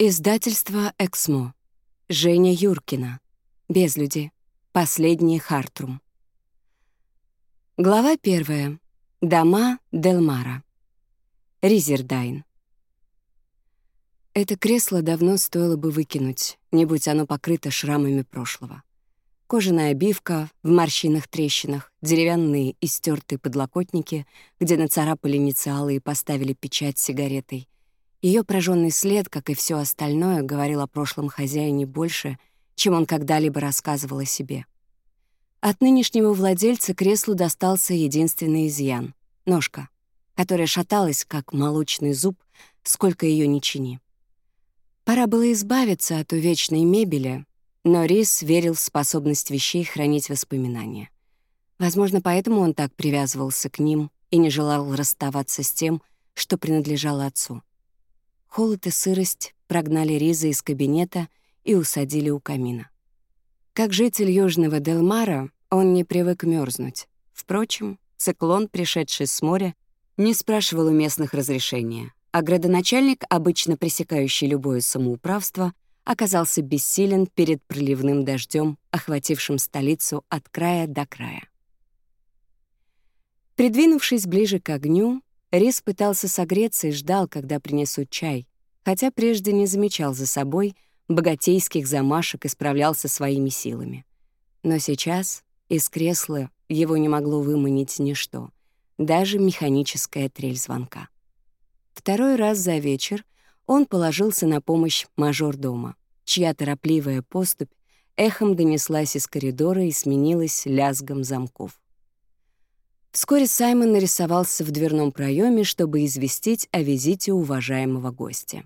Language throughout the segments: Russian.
Издательство «Эксмо». Женя Юркина. Без люди. Последний Хартрум. Глава первая. Дома Делмара. Ризердайн. Это кресло давно стоило бы выкинуть, не будь оно покрыто шрамами прошлого. Кожаная обивка в морщинах-трещинах, деревянные и стертые подлокотники, где нацарапали инициалы и поставили печать сигаретой — ее прожженный след, как и все остальное, говорил о прошлом хозяине больше, чем он когда-либо рассказывал о себе. От нынешнего владельца креслу достался единственный изъян — ножка, которая шаталась, как молочный зуб, сколько ее ни чини. Пора было избавиться от увечной мебели, но Рис верил в способность вещей хранить воспоминания. Возможно, поэтому он так привязывался к ним и не желал расставаться с тем, что принадлежало отцу. Холод и сырость прогнали Риза из кабинета и усадили у камина. Как житель Южного Делмара, он не привык мерзнуть. Впрочем, циклон, пришедший с моря, не спрашивал у местных разрешения, а градоначальник, обычно пресекающий любое самоуправство, оказался бессилен перед проливным дождем, охватившим столицу от края до края. Придвинувшись ближе к огню, Рис пытался согреться и ждал, когда принесут чай, хотя прежде не замечал за собой богатейских замашек и справлялся своими силами. Но сейчас из кресла его не могло выманить ничто, даже механическая трель звонка. Второй раз за вечер он положился на помощь мажор дома, чья торопливая поступь эхом донеслась из коридора и сменилась лязгом замков. Вскоре Саймон нарисовался в дверном проеме, чтобы известить о визите уважаемого гостя.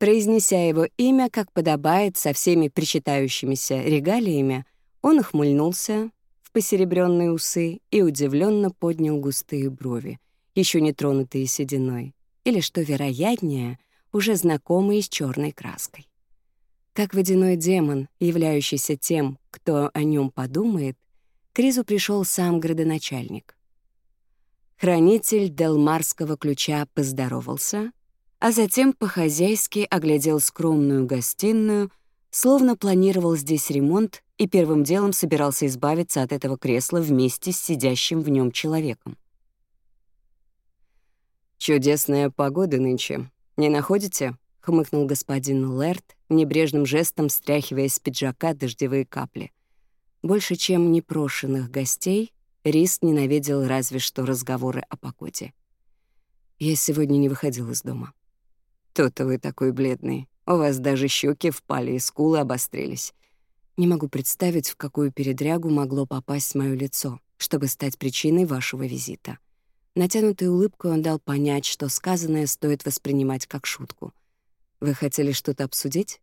Произнеся его имя, как подобает, со всеми причитающимися регалиями, он охмыльнулся в посеребренные усы и удивленно поднял густые брови, еще не тронутые сединой, или, что вероятнее, уже знакомые с черной краской. Как водяной демон, являющийся тем, кто о нем подумает, к Ризу пришел сам градоначальник. Хранитель Делмарского ключа поздоровался — а затем по-хозяйски оглядел скромную гостиную, словно планировал здесь ремонт и первым делом собирался избавиться от этого кресла вместе с сидящим в нем человеком. «Чудесная погода нынче, не находите?» — хмыкнул господин Лерт, небрежным жестом стряхивая с пиджака дождевые капли. Больше чем непрошенных гостей, Рис ненавидел разве что разговоры о погоде. «Я сегодня не выходил из дома», «Что-то вы такой бледный. У вас даже щеки впали, и скулы обострились». Не могу представить, в какую передрягу могло попасть мое лицо, чтобы стать причиной вашего визита. Натянутой улыбкой он дал понять, что сказанное стоит воспринимать как шутку. «Вы хотели что-то обсудить?»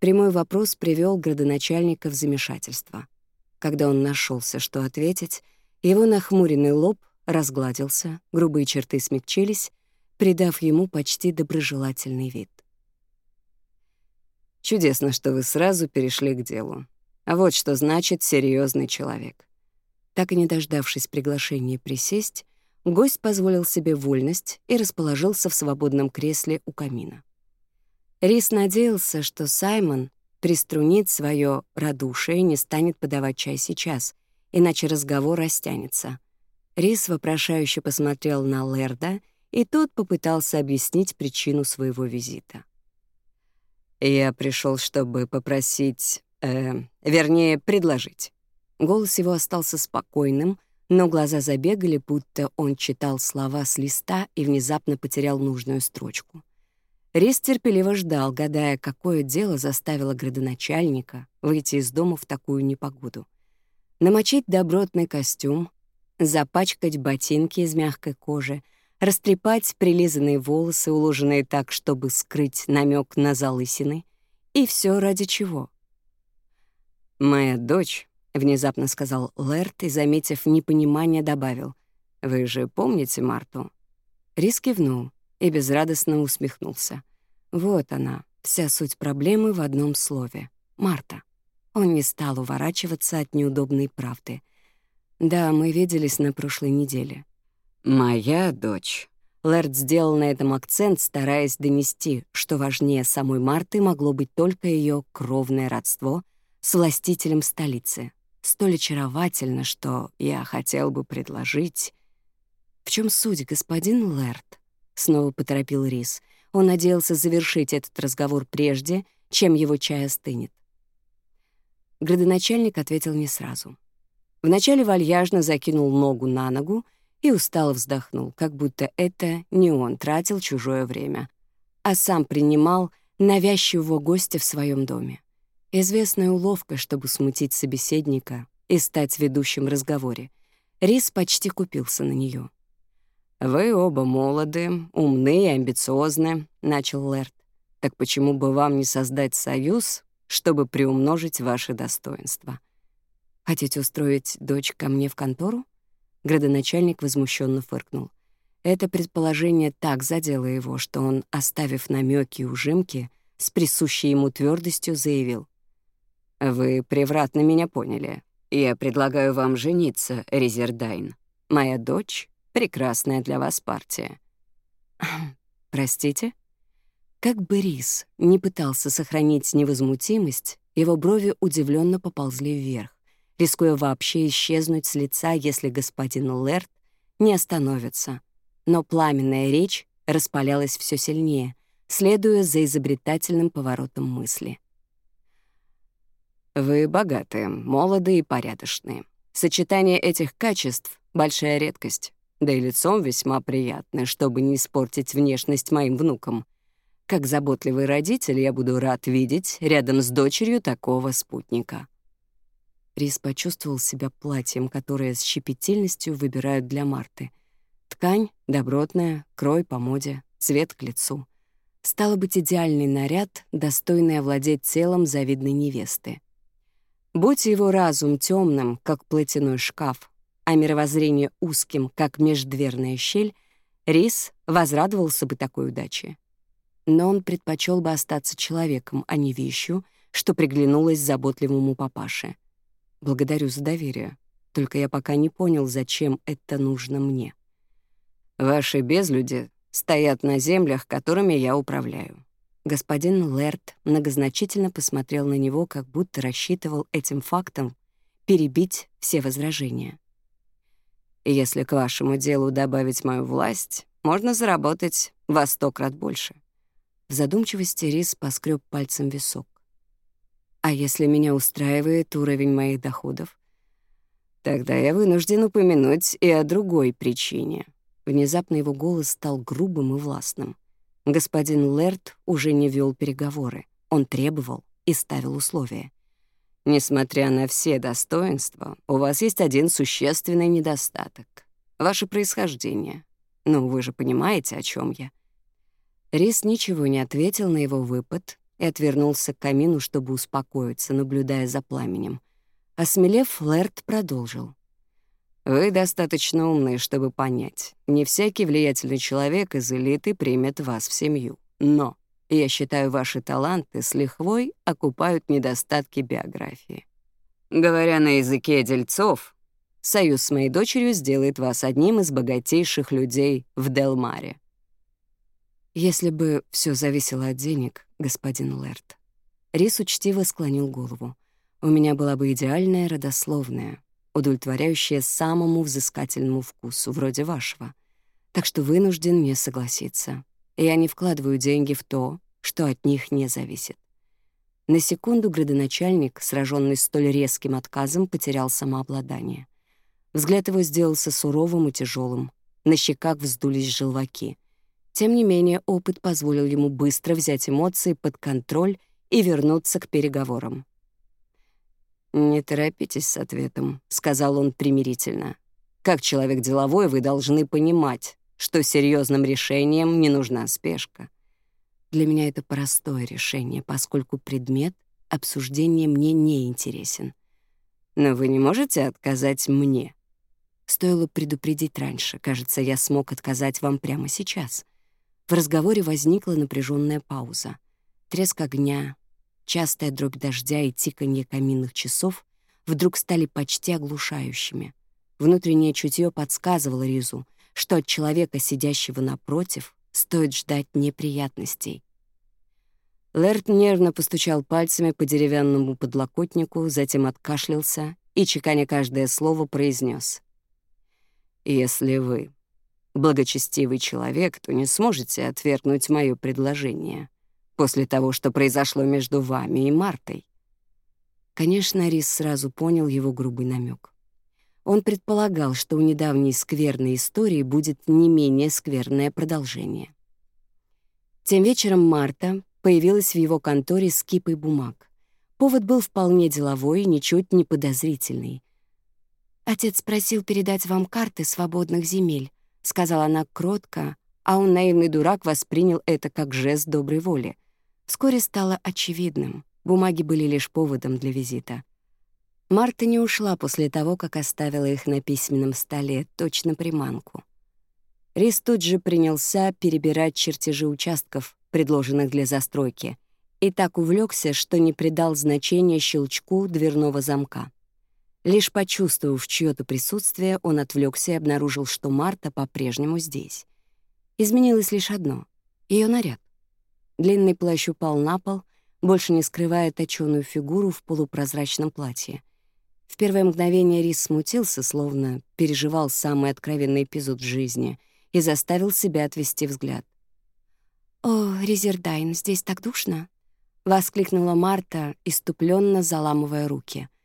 Прямой вопрос привел градоначальника в замешательство. Когда он нашелся, что ответить, его нахмуренный лоб разгладился, грубые черты смягчились, придав ему почти доброжелательный вид. «Чудесно, что вы сразу перешли к делу. А вот что значит серьезный человек». Так и не дождавшись приглашения присесть, гость позволил себе вольность и расположился в свободном кресле у камина. Рис надеялся, что Саймон приструнит свое радушие и не станет подавать чай сейчас, иначе разговор растянется. Рис вопрошающе посмотрел на Лерда — и тот попытался объяснить причину своего визита. «Я пришел, чтобы попросить... Э, вернее, предложить». Голос его остался спокойным, но глаза забегали, будто он читал слова с листа и внезапно потерял нужную строчку. Рис терпеливо ждал, гадая, какое дело заставило градоначальника выйти из дома в такую непогоду. Намочить добротный костюм, запачкать ботинки из мягкой кожи — растрепать прилизанные волосы, уложенные так, чтобы скрыть намек на залысины, и все ради чего. «Моя дочь», — внезапно сказал Лэрт и, заметив непонимание, добавил, «Вы же помните Марту?» Рис кивнул и безрадостно усмехнулся. «Вот она, вся суть проблемы в одном слове. Марта». Он не стал уворачиваться от неудобной правды. «Да, мы виделись на прошлой неделе. «Моя дочь». Лэрд сделал на этом акцент, стараясь донести, что важнее самой Марты могло быть только ее кровное родство с властителем столицы. Столь очаровательно, что я хотел бы предложить... «В чем суть, господин Лэрд?» — снова поторопил Рис. Он надеялся завершить этот разговор прежде, чем его чай остынет. Градоначальник ответил не сразу. Вначале вальяжно закинул ногу на ногу, и устало вздохнул, как будто это не он тратил чужое время, а сам принимал навязчивого гостя в своем доме. Известная уловка, чтобы смутить собеседника и стать ведущим разговоре. Рис почти купился на нее. «Вы оба молоды, умны и амбициозны», — начал Лерт. «Так почему бы вам не создать союз, чтобы приумножить ваши достоинства?» «Хотите устроить дочь ко мне в контору?» Градоначальник возмущенно фыркнул. Это предположение так задело его, что он, оставив намеки и ужимки, с присущей ему твердостью заявил. «Вы превратно меня поняли. Я предлагаю вам жениться, Резердайн. Моя дочь — прекрасная для вас партия». «Простите?» Как бы Рис не пытался сохранить невозмутимость, его брови удивленно поползли вверх рискуя вообще исчезнуть с лица, если господин Лерт не остановится. Но пламенная речь распалялась все сильнее, следуя за изобретательным поворотом мысли. «Вы богатые, молодые и порядочные. Сочетание этих качеств — большая редкость, да и лицом весьма приятное, чтобы не испортить внешность моим внукам. Как заботливый родитель я буду рад видеть рядом с дочерью такого спутника». Рис почувствовал себя платьем, которое с щепетильностью выбирают для Марты. Ткань добротная, крой по моде, цвет к лицу. Стало быть, идеальный наряд, достойный овладеть телом завидной невесты. Будь его разум темным, как платяной шкаф, а мировоззрение узким, как междверная щель, Рис возрадовался бы такой удаче. Но он предпочел бы остаться человеком, а не вещью, что приглянулось заботливому папаше — Благодарю за доверие. Только я пока не понял, зачем это нужно мне. Ваши безлюди стоят на землях, которыми я управляю. Господин Лерт многозначительно посмотрел на него, как будто рассчитывал этим фактом перебить все возражения. Если к вашему делу добавить мою власть, можно заработать во сто крат больше. В задумчивости Рис поскреб пальцем висок. А если меня устраивает уровень моих доходов? Тогда я вынужден упомянуть и о другой причине. Внезапно его голос стал грубым и властным. Господин Лерт уже не вел переговоры. Он требовал и ставил условия. Несмотря на все достоинства, у вас есть один существенный недостаток — ваше происхождение. Ну, вы же понимаете, о чем я. Рис ничего не ответил на его выпад, и отвернулся к камину, чтобы успокоиться, наблюдая за пламенем. Осмелев, Лэрд продолжил. «Вы достаточно умны, чтобы понять. Не всякий влиятельный человек из элиты примет вас в семью. Но я считаю, ваши таланты с лихвой окупают недостатки биографии. Говоря на языке дельцов, союз с моей дочерью сделает вас одним из богатейших людей в Делмаре». Если бы все зависело от денег, господин Лэрт. Рис учтиво склонил голову. У меня была бы идеальная родословная, удовлетворяющая самому взыскательному вкусу, вроде вашего. Так что вынужден мне согласиться. Я не вкладываю деньги в то, что от них не зависит. На секунду градоначальник, сраженный столь резким отказом, потерял самообладание. Взгляд его сделался суровым и тяжелым. На щеках вздулись желваки — тем не менее, опыт позволил ему быстро взять эмоции под контроль и вернуться к переговорам. «Не торопитесь с ответом», — сказал он примирительно. «Как человек деловой вы должны понимать, что серьезным решением не нужна спешка. Для меня это простое решение, поскольку предмет обсуждения мне не интересен. Но вы не можете отказать мне». Стоило предупредить раньше. Кажется, я смог отказать вам прямо сейчас. В разговоре возникла напряженная пауза. Треск огня, частая дробь дождя и тиканье каминных часов вдруг стали почти оглушающими. Внутреннее чутье подсказывало Ризу, что от человека, сидящего напротив, стоит ждать неприятностей. Лэрт нервно постучал пальцами по деревянному подлокотнику, затем откашлялся и, чеканя каждое слово, произнес: «Если вы благочестивый человек, то не сможете отвергнуть мое предложение после того, что произошло между вами и Мартой». Конечно, Рис сразу понял его грубый намек. Он предполагал, что у недавней скверной истории будет не менее скверное продолжение. Тем вечером Марта появилась в его конторе с кипой бумаг. Повод был вполне деловой и ничуть не подозрительный. «Отец просил передать вам карты свободных земель сказала она кротко, а он, наивный дурак, воспринял это как жест доброй воли. Вскоре стало очевидным, бумаги были лишь поводом для визита. Марта не ушла после того, как оставила их на письменном столе, точно приманку. Рис тут же принялся перебирать чертежи участков, предложенных для застройки, и так увлекся, что не придал значения щелчку дверного замка. Лишь почувствовав чьё-то присутствие, он отвлекся и обнаружил, что Марта по-прежнему здесь. Изменилось лишь одно — ее наряд. Длинный плащ упал на пол, больше не скрывая точёную фигуру в полупрозрачном платье. В первое мгновение Рис смутился, словно переживал самый откровенный эпизод в жизни, и заставил себя отвести взгляд. «О, Резердайн, здесь так душно!» — воскликнула Марта, иступленно заламывая руки —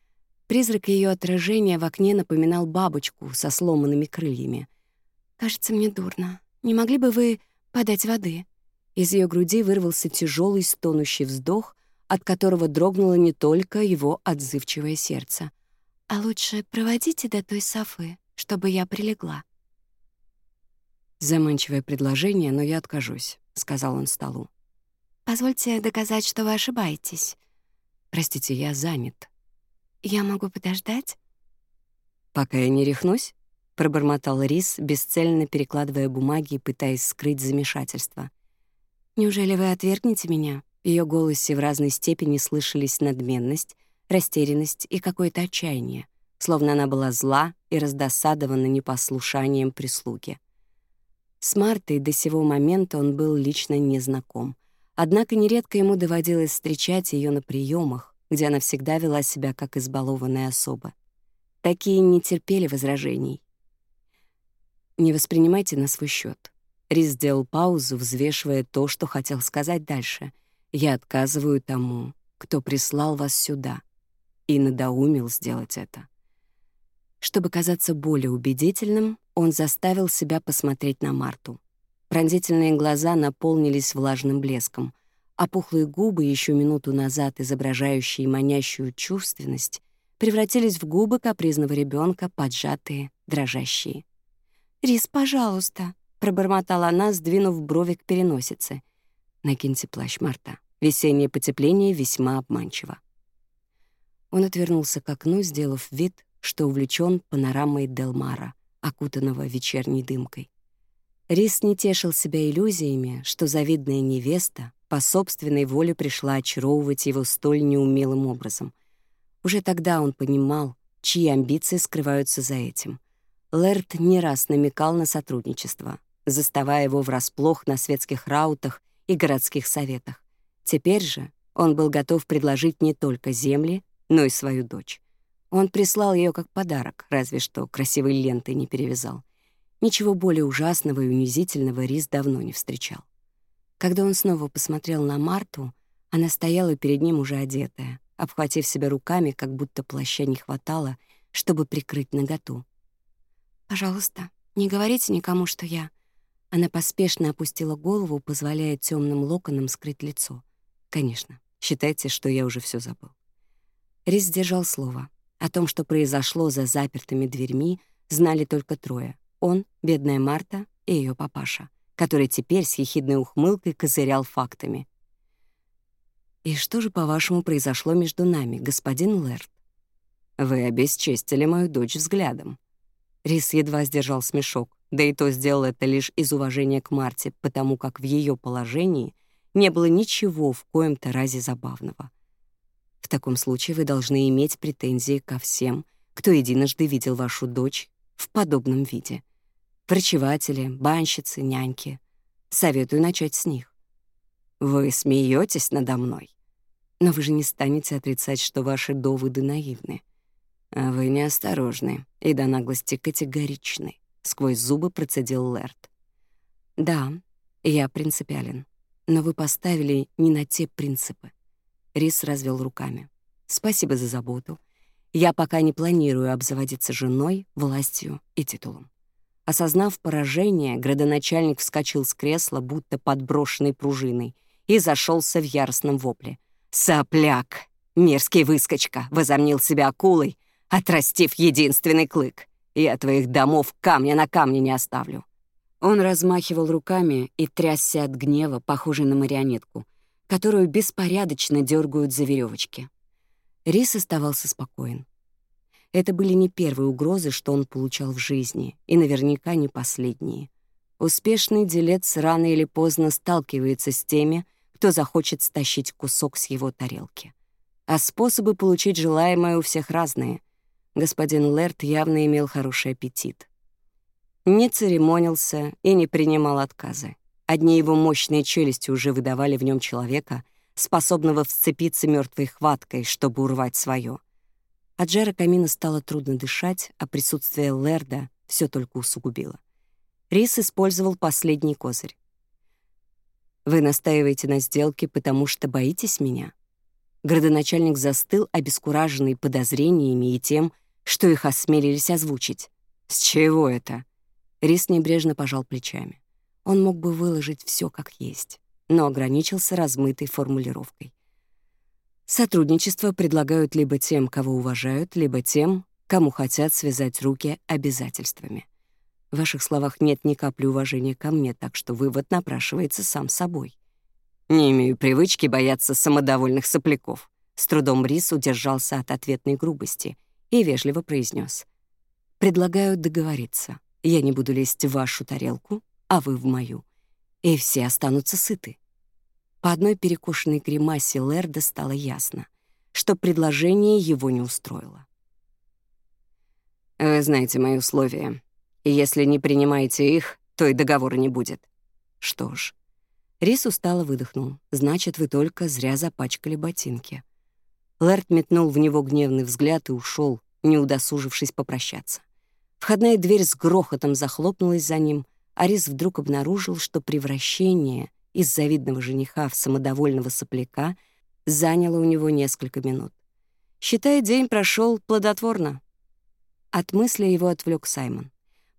Призрак ее отражения в окне напоминал бабочку со сломанными крыльями. «Кажется, мне дурно. Не могли бы вы подать воды?» Из ее груди вырвался тяжелый стонущий вздох, от которого дрогнуло не только его отзывчивое сердце. «А лучше проводите до той Софы, чтобы я прилегла». «Заманчивое предложение, но я откажусь», — сказал он столу. «Позвольте доказать, что вы ошибаетесь». «Простите, я занят», я могу подождать?» «Пока я не рехнусь», — пробормотал Рис, бесцельно перекладывая бумаги и пытаясь скрыть замешательство. «Неужели вы отвергнете меня?» В её голосе в разной степени слышались надменность, растерянность и какое-то отчаяние, словно она была зла и раздосадована непослушанием прислуги. С Мартой до сего момента он был лично незнаком, однако нередко ему доводилось встречать ее на приемах, где она всегда вела себя как избалованная особа. Такие не терпели возражений. «Не воспринимайте на свой счет. Рис сделал паузу, взвешивая то, что хотел сказать дальше. «Я отказываю тому, кто прислал вас сюда» и надоумил сделать это. Чтобы казаться более убедительным, он заставил себя посмотреть на Марту. Пронзительные глаза наполнились влажным блеском. А пухлые губы, еще минуту назад изображающие манящую чувственность, превратились в губы капризного ребенка, поджатые, дрожащие. «Рис, пожалуйста», — пробормотала она, сдвинув брови к переносице. «Накиньте плащ, Марта. Весеннее потепление весьма обманчиво». Он отвернулся к окну, сделав вид, что увлечен панорамой Делмара, окутанного вечерней дымкой. Рис не тешил себя иллюзиями, что завидная невеста, по собственной воле пришла очаровывать его столь неумелым образом. Уже тогда он понимал, чьи амбиции скрываются за этим. Лэрт не раз намекал на сотрудничество, заставая его врасплох на светских раутах и городских советах. Теперь же он был готов предложить не только земли, но и свою дочь. Он прислал ее как подарок, разве что красивой лентой не перевязал. Ничего более ужасного и унизительного Рис давно не встречал. Когда он снова посмотрел на Марту, она стояла перед ним уже одетая, обхватив себя руками, как будто плаща не хватало, чтобы прикрыть наготу. «Пожалуйста, не говорите никому, что я...» Она поспешно опустила голову, позволяя темным локонам скрыть лицо. «Конечно, считайте, что я уже все забыл». Рис держал слово. О том, что произошло за запертыми дверьми, знали только трое. Он, бедная Марта и ее папаша — который теперь с ехидной ухмылкой козырял фактами. «И что же, по-вашему, произошло между нами, господин Лэрд?» «Вы обесчестили мою дочь взглядом». Рис едва сдержал смешок, да и то сделал это лишь из уважения к Марте, потому как в ее положении не было ничего в коем-то разе забавного. «В таком случае вы должны иметь претензии ко всем, кто единожды видел вашу дочь в подобном виде», Врачеватели, банщицы, няньки. Советую начать с них. Вы смеетесь надо мной. Но вы же не станете отрицать, что ваши доводы наивны. А вы неосторожны и до наглости категоричны, — сквозь зубы процедил Лерт. Да, я принципиален, но вы поставили не на те принципы. Рис развел руками. Спасибо за заботу. Я пока не планирую обзаводиться женой, властью и титулом. Осознав поражение, градоначальник вскочил с кресла, будто подброшенной пружиной, и зашелся в яростном вопле. «Сопляк! Мерзкий выскочка!» — возомнил себя акулой, отрастив единственный клык. «Я твоих домов камня на камне не оставлю». Он размахивал руками и трясся от гнева, похожий на марионетку, которую беспорядочно дергают за веревочки. Рис оставался спокоен. Это были не первые угрозы, что он получал в жизни, и наверняка не последние. Успешный делец рано или поздно сталкивается с теми, кто захочет стащить кусок с его тарелки. А способы получить желаемое у всех разные. Господин Лерт явно имел хороший аппетит. Не церемонился и не принимал отказы. Одни его мощные челюсти уже выдавали в нем человека, способного вцепиться мертвой хваткой, чтобы урвать свое — от жара камина стало трудно дышать, а присутствие Лерда все только усугубило. Рис использовал последний козырь. «Вы настаиваете на сделке, потому что боитесь меня?» Городоначальник застыл, обескураженный подозрениями и тем, что их осмелились озвучить. «С чего это?» Рис небрежно пожал плечами. Он мог бы выложить все как есть, но ограничился размытой формулировкой. Сотрудничество предлагают либо тем, кого уважают, либо тем, кому хотят связать руки обязательствами. В ваших словах нет ни капли уважения ко мне, так что вывод напрашивается сам собой. Не имею привычки бояться самодовольных сопляков. С трудом Рис удержался от ответной грубости и вежливо произнес: «Предлагаю договориться. Я не буду лезть в вашу тарелку, а вы в мою. И все останутся сыты. По одной перекушенной гримасе Лерда стало ясно, что предложение его не устроило. «Вы знаете мои условия. Если не принимаете их, то и договора не будет». «Что ж». Рис устало выдохнул. «Значит, вы только зря запачкали ботинки». Лэрд метнул в него гневный взгляд и ушел, не удосужившись попрощаться. Входная дверь с грохотом захлопнулась за ним, а Рис вдруг обнаружил, что превращение — из завидного жениха в самодовольного сопляка заняло у него несколько минут. Считай, день прошел плодотворно. От мысли его отвлек Саймон.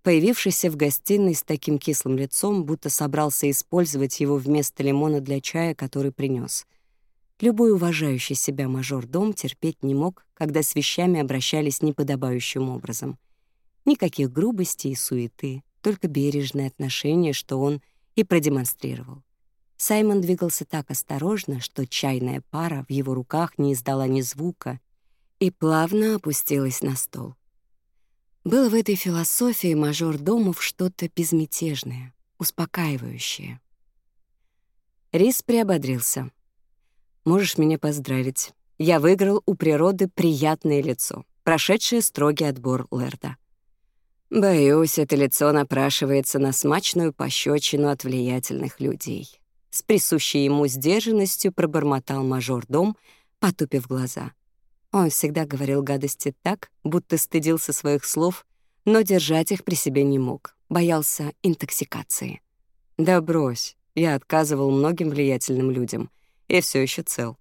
Появившийся в гостиной с таким кислым лицом, будто собрался использовать его вместо лимона для чая, который принес. Любой уважающий себя мажор-дом терпеть не мог, когда с вещами обращались неподобающим образом. Никаких грубостей и суеты, только бережное отношение, что он и продемонстрировал. Саймон двигался так осторожно, что чайная пара в его руках не издала ни звука и плавно опустилась на стол. Было в этой философии мажор Домов что-то безмятежное, успокаивающее. Рис приободрился. «Можешь меня поздравить. Я выиграл у природы приятное лицо, прошедшее строгий отбор Лерда. Боюсь, это лицо напрашивается на смачную пощечину от влиятельных людей» с присущей ему сдержанностью пробормотал мажор дом, потупив глаза. Он всегда говорил гадости так, будто стыдился своих слов, но держать их при себе не мог, боялся интоксикации. «Да брось, я отказывал многим влиятельным людям, и все еще цел».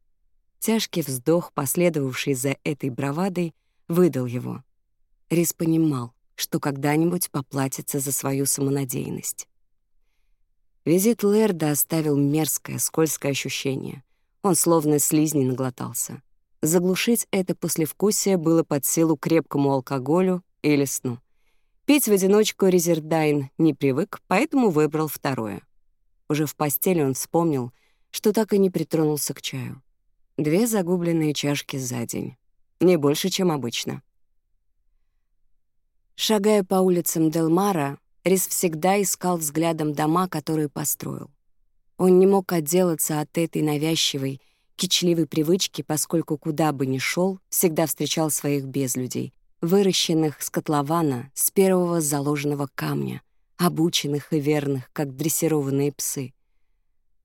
Тяжкий вздох, последовавший за этой бравадой, выдал его. Рис понимал, что когда-нибудь поплатится за свою самонадеянность. Визит Лерда оставил мерзкое, скользкое ощущение. Он словно слизни наглотался. Заглушить это послевкусие было под силу крепкому алкоголю или сну. Пить в одиночку Резердайн не привык, поэтому выбрал второе. Уже в постели он вспомнил, что так и не притронулся к чаю. Две загубленные чашки за день. Не больше, чем обычно. Шагая по улицам Делмара, Рис всегда искал взглядом дома, которые построил. Он не мог отделаться от этой навязчивой, кичливой привычки, поскольку куда бы ни шел, всегда встречал своих безлюдей, выращенных с котлована, с первого заложенного камня, обученных и верных, как дрессированные псы.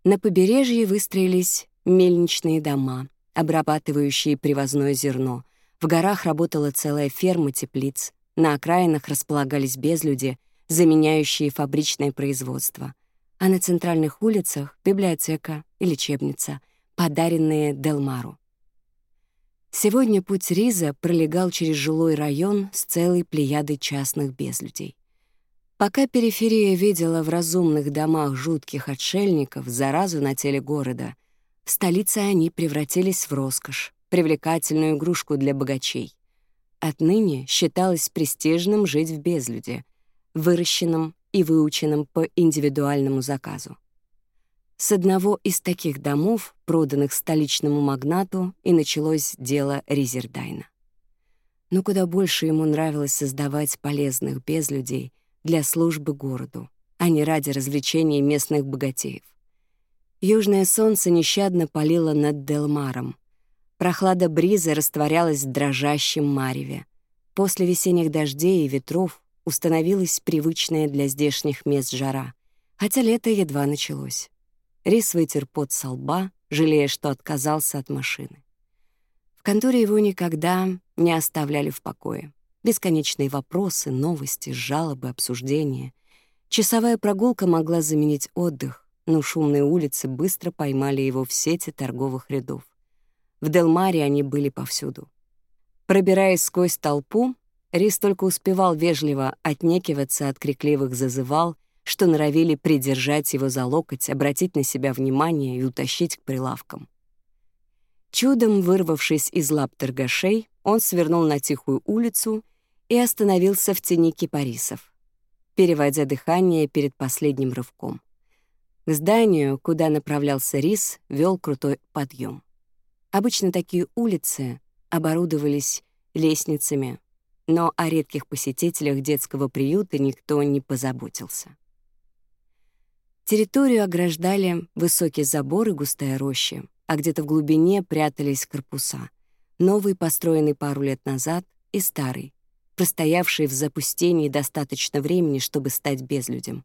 На побережье выстроились мельничные дома, обрабатывающие привозное зерно. В горах работала целая ферма теплиц, на окраинах располагались безлюди, заменяющие фабричное производство, а на центральных улицах — библиотека и лечебница, подаренные Делмару. Сегодня путь Риза пролегал через жилой район с целой плеядой частных безлюдей. Пока периферия видела в разумных домах жутких отшельников заразу на теле города, в столице они превратились в роскошь, привлекательную игрушку для богачей. Отныне считалось престижным жить в безлюде — выращенным и выученным по индивидуальному заказу. С одного из таких домов, проданных столичному магнату, и началось дело Ризердайна. Но куда больше ему нравилось создавать полезных безлюдей для службы городу, а не ради развлечений местных богатеев. Южное солнце нещадно палило над Делмаром. Прохлада бриза растворялась в дрожащем мареве. После весенних дождей и ветров установилась привычная для здешних мест жара, хотя лето едва началось. Рис вытер пот со лба, жалея, что отказался от машины. В конторе его никогда не оставляли в покое. Бесконечные вопросы, новости, жалобы, обсуждения. Часовая прогулка могла заменить отдых, но шумные улицы быстро поймали его в сети торговых рядов. В Делмаре они были повсюду. Пробираясь сквозь толпу, Рис только успевал вежливо отнекиваться от крикливых зазывал, что норовили придержать его за локоть, обратить на себя внимание и утащить к прилавкам. Чудом вырвавшись из лап торгашей, он свернул на тихую улицу и остановился в тени кипарисов, переводя дыхание перед последним рывком. К зданию, куда направлялся рис, вел крутой подъем. Обычно такие улицы оборудовались лестницами, но о редких посетителях детского приюта никто не позаботился. Территорию ограждали высокие заборы густая роща, а где-то в глубине прятались корпуса, новый, построенный пару лет назад, и старый, простоявший в запустении достаточно времени, чтобы стать безлюдем.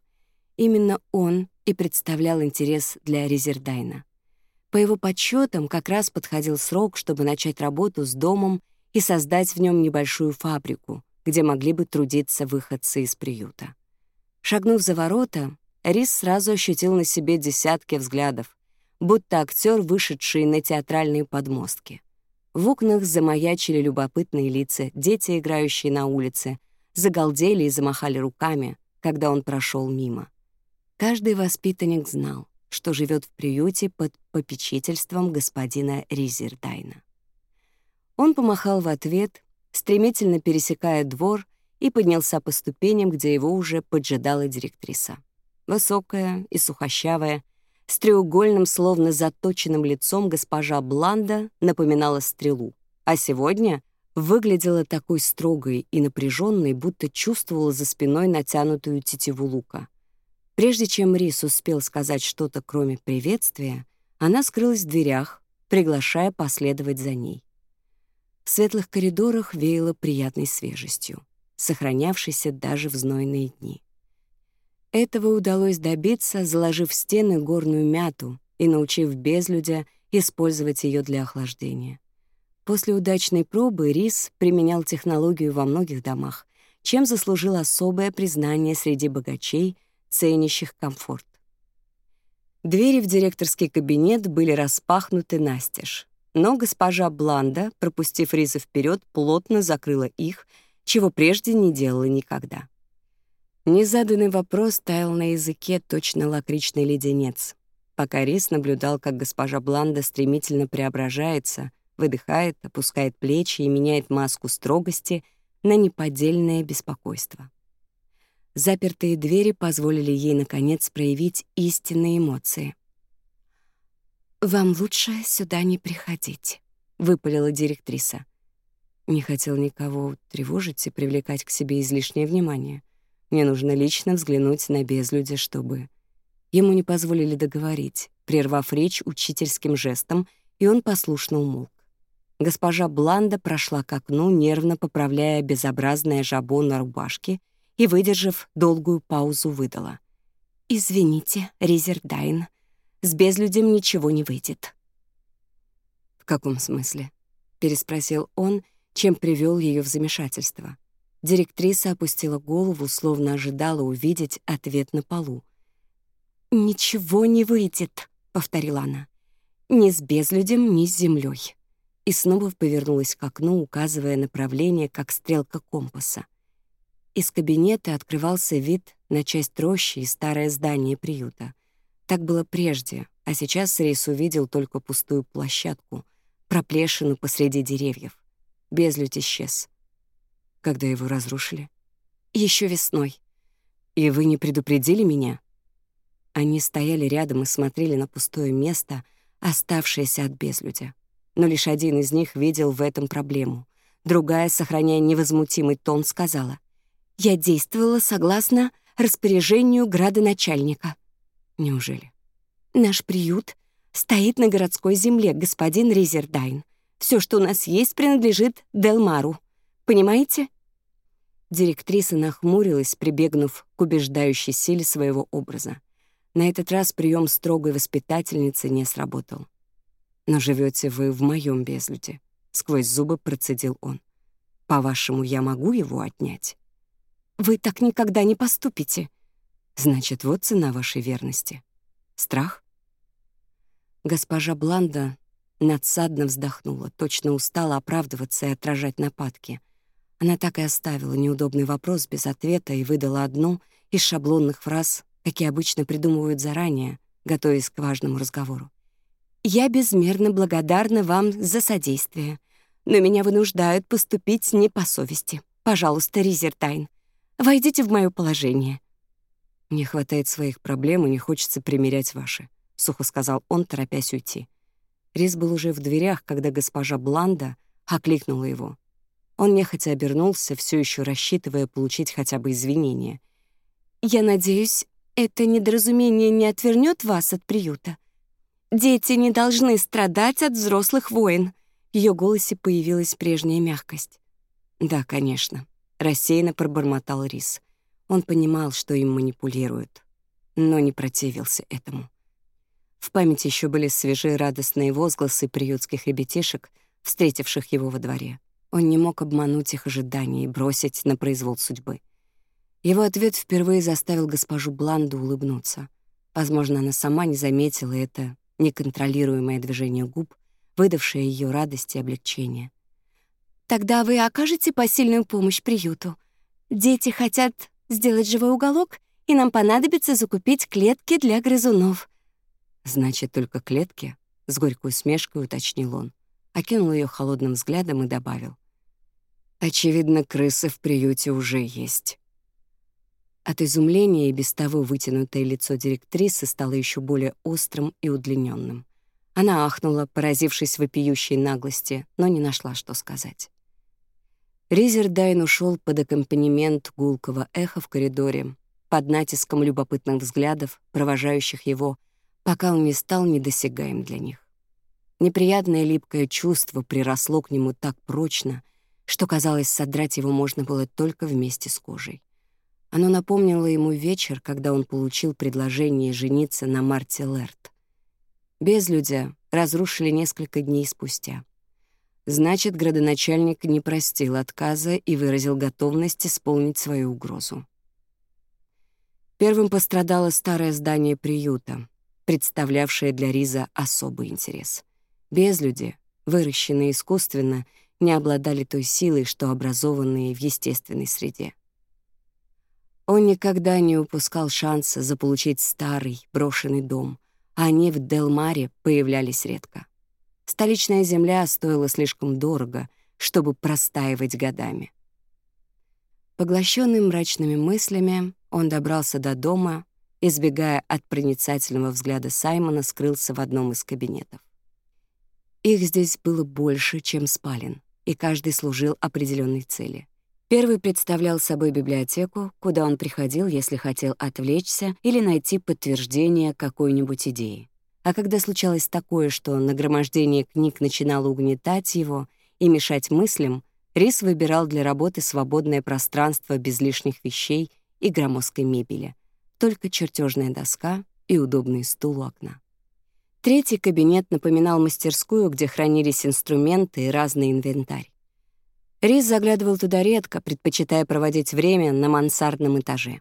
Именно он и представлял интерес для Резердайна. По его подсчетам, как раз подходил срок, чтобы начать работу с домом и создать в нем небольшую фабрику, где могли бы трудиться выходцы из приюта. Шагнув за ворота, Рис сразу ощутил на себе десятки взглядов, будто актер, вышедший на театральные подмостки. В окнах замаячили любопытные лица, дети, играющие на улице, загалдели и замахали руками, когда он прошел мимо. Каждый воспитанник знал, что живет в приюте под попечительством господина Ризердайна. Он помахал в ответ, стремительно пересекая двор, и поднялся по ступеням, где его уже поджидала директриса. Высокая и сухощавая, с треугольным, словно заточенным лицом госпожа Бланда напоминала стрелу. А сегодня выглядела такой строгой и напряженной, будто чувствовала за спиной натянутую тетиву лука. Прежде чем Рис успел сказать что-то, кроме приветствия, она скрылась в дверях, приглашая последовать за ней. В светлых коридорах веяло приятной свежестью, сохранявшейся даже в знойные дни. Этого удалось добиться, заложив в стены горную мяту и научив безлюдя использовать ее для охлаждения. После удачной пробы Рис применял технологию во многих домах, чем заслужил особое признание среди богачей, ценящих комфорт. Двери в директорский кабинет были распахнуты настежь. Но госпожа Бланда, пропустив ризы вперед, плотно закрыла их, чего прежде не делала никогда. Незаданный вопрос таял на языке точно лакричный леденец, пока Рис наблюдал, как госпожа Бланда стремительно преображается, выдыхает, опускает плечи и меняет маску строгости на неподдельное беспокойство. Запертые двери позволили ей, наконец, проявить истинные эмоции — «Вам лучше сюда не приходить», — выпалила директриса. Не хотел никого тревожить и привлекать к себе излишнее внимание. Мне нужно лично взглянуть на безлюдя, чтобы... Ему не позволили договорить, прервав речь учительским жестом, и он послушно умолк. Госпожа Бланда прошла к окну, нервно поправляя безобразное жабо на рубашке и, выдержав долгую паузу, выдала. «Извините, Резердайн, — с безлюдем ничего не выйдет». «В каком смысле?» — переспросил он, чем привел ее в замешательство. Директриса опустила голову, словно ожидала увидеть ответ на полу. «Ничего не выйдет», — повторила она. «Ни с безлюдем, ни с землей. И снова повернулась к окну, указывая направление, как стрелка компаса. Из кабинета открывался вид на часть рощи и старое здание приюта. Так было прежде, а сейчас Рейс увидел только пустую площадку, проплешину посреди деревьев. Безлюдь исчез. Когда его разрушили? Еще весной. И вы не предупредили меня? Они стояли рядом и смотрели на пустое место, оставшееся от безлюдя. Но лишь один из них видел в этом проблему. Другая, сохраняя невозмутимый тон, сказала, «Я действовала согласно распоряжению градоначальника». Неужели? Наш приют стоит на городской земле, господин Резердайн. Все, что у нас есть, принадлежит Делмару. Понимаете? Директриса нахмурилась, прибегнув к убеждающей силе своего образа. На этот раз прием строгой воспитательницы не сработал. «Но живете вы в моем безлюде», — сквозь зубы процедил он. «По-вашему, я могу его отнять?» «Вы так никогда не поступите», Значит, вот цена вашей верности. Страх? Госпожа Бланда надсадно вздохнула, точно устала оправдываться и отражать нападки. Она так и оставила неудобный вопрос без ответа и выдала одну из шаблонных фраз, какие обычно придумывают заранее, готовясь к важному разговору. «Я безмерно благодарна вам за содействие, но меня вынуждают поступить не по совести. Пожалуйста, Ризертайн, войдите в мое положение». «Мне хватает своих проблем и не хочется примерять ваши», — сухо сказал он, торопясь уйти. Рис был уже в дверях, когда госпожа Бланда окликнула его. Он нехотя обернулся, все еще рассчитывая получить хотя бы извинения. «Я надеюсь, это недоразумение не отвернет вас от приюта. Дети не должны страдать от взрослых войн». В ее голосе появилась прежняя мягкость. «Да, конечно», — рассеянно пробормотал Рис. Он понимал, что им манипулируют, но не противился этому. В памяти еще были свежие радостные возгласы приютских ребятишек, встретивших его во дворе. Он не мог обмануть их ожидания и бросить на произвол судьбы. Его ответ впервые заставил госпожу Бланду улыбнуться. Возможно, она сама не заметила это неконтролируемое движение губ, выдавшее ее радость и облегчение. «Тогда вы окажете посильную помощь приюту. Дети хотят сделать живой уголок, и нам понадобится закупить клетки для грызунов». «Значит, только клетки?» — с горькой усмешкой уточнил он. Окинул ее холодным взглядом и добавил. «Очевидно, крысы в приюте уже есть». От изумления и без того вытянутое лицо директрисы стало еще более острым и удлиненным. Она ахнула, поразившись вопиющей наглости, но не нашла, что сказать. Ризер Дайн ушел под аккомпанемент гулкого эха в коридоре, под натиском любопытных взглядов, провожающих его, пока он не стал недосягаем для них. Неприятное липкое чувство приросло к нему так прочно, что, казалось, содрать его можно было только вместе с кожей. Оно напомнило ему вечер, когда он получил предложение жениться на Марте Лерт. Безлюдя разрушили несколько дней спустя — Значит, градоначальник не простил отказа и выразил готовность исполнить свою угрозу. Первым пострадало старое здание приюта, представлявшее для Риза особый интерес. Безлюди, выращенные искусственно, не обладали той силой, что образованные в естественной среде. Он никогда не упускал шанса заполучить старый, брошенный дом, а они в Делмаре появлялись редко. Столичная земля стоила слишком дорого, чтобы простаивать годами. Поглощенный мрачными мыслями, он добрался до дома, избегая от проницательного взгляда Саймона, скрылся в одном из кабинетов. Их здесь было больше, чем спален, и каждый служил определенной цели. Первый представлял собой библиотеку, куда он приходил, если хотел отвлечься или найти подтверждение какой-нибудь идеи. А когда случалось такое, что нагромождение книг начинало угнетать его и мешать мыслям, Рис выбирал для работы свободное пространство без лишних вещей и громоздкой мебели, только чертежная доска и удобный стул у окна. Третий кабинет напоминал мастерскую, где хранились инструменты и разный инвентарь. Рис заглядывал туда редко, предпочитая проводить время на мансардном этаже.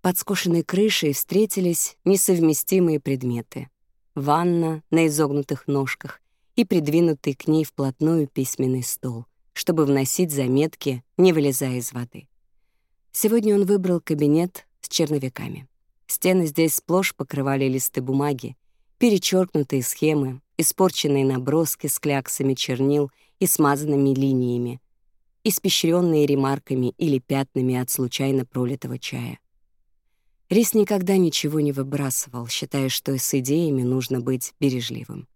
Под скошенной крышей встретились несовместимые предметы ванна на изогнутых ножках и придвинутый к ней вплотную письменный стол, чтобы вносить заметки, не вылезая из воды. Сегодня он выбрал кабинет с черновиками. Стены здесь сплошь покрывали листы бумаги, перечеркнутые схемы, испорченные наброски с кляксами чернил и смазанными линиями, испещренные ремарками или пятнами от случайно пролитого чая. Рис никогда ничего не выбрасывал, считая, что с идеями нужно быть бережливым.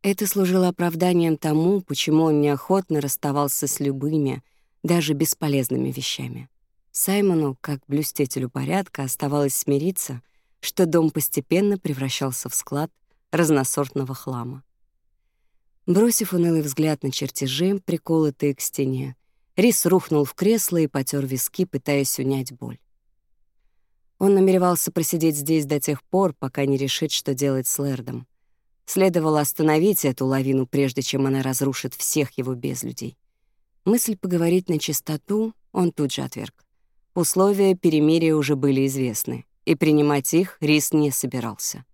Это служило оправданием тому, почему он неохотно расставался с любыми, даже бесполезными вещами. Саймону, как блюстителю порядка, оставалось смириться, что дом постепенно превращался в склад разносортного хлама. Бросив унылый взгляд на чертежи, приколотые к стене, Рис рухнул в кресло и потер виски, пытаясь унять боль. Он намеревался просидеть здесь до тех пор, пока не решит, что делать с Лэрдом. Следовало остановить эту лавину, прежде чем она разрушит всех его безлюдей. Мысль поговорить на чистоту он тут же отверг. Условия перемирия уже были известны, и принимать их Рис не собирался.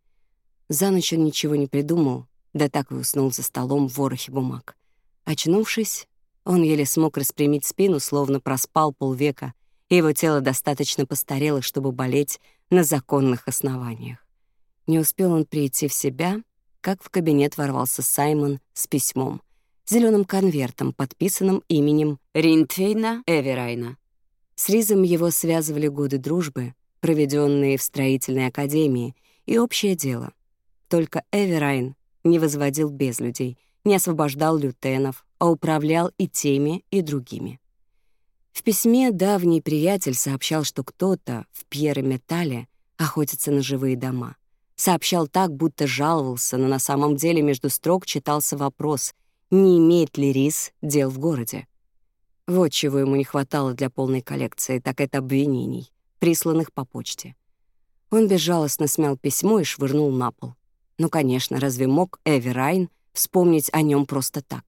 За ночь он ничего не придумал, да так и уснул за столом в ворохе бумаг. Очнувшись, он еле смог распрямить спину, словно проспал полвека, его тело достаточно постарело, чтобы болеть на законных основаниях. Не успел он прийти в себя, как в кабинет ворвался Саймон с письмом, зеленым конвертом, подписанным именем Ринтвейна Эверайна. С Ризом его связывали годы дружбы, проведенные в строительной академии, и общее дело. Только Эверайн не возводил без людей, не освобождал лютенов, а управлял и теми, и другими. В письме давний приятель сообщал, что кто-то в Пьере Метале охотится на живые дома. Сообщал так, будто жаловался, но на самом деле между строк читался вопрос, не имеет ли рис дел в городе. Вот чего ему не хватало для полной коллекции, так это обвинений, присланных по почте. Он безжалостно смял письмо и швырнул на пол. Ну, конечно, разве мог Эви Райн вспомнить о нем просто так?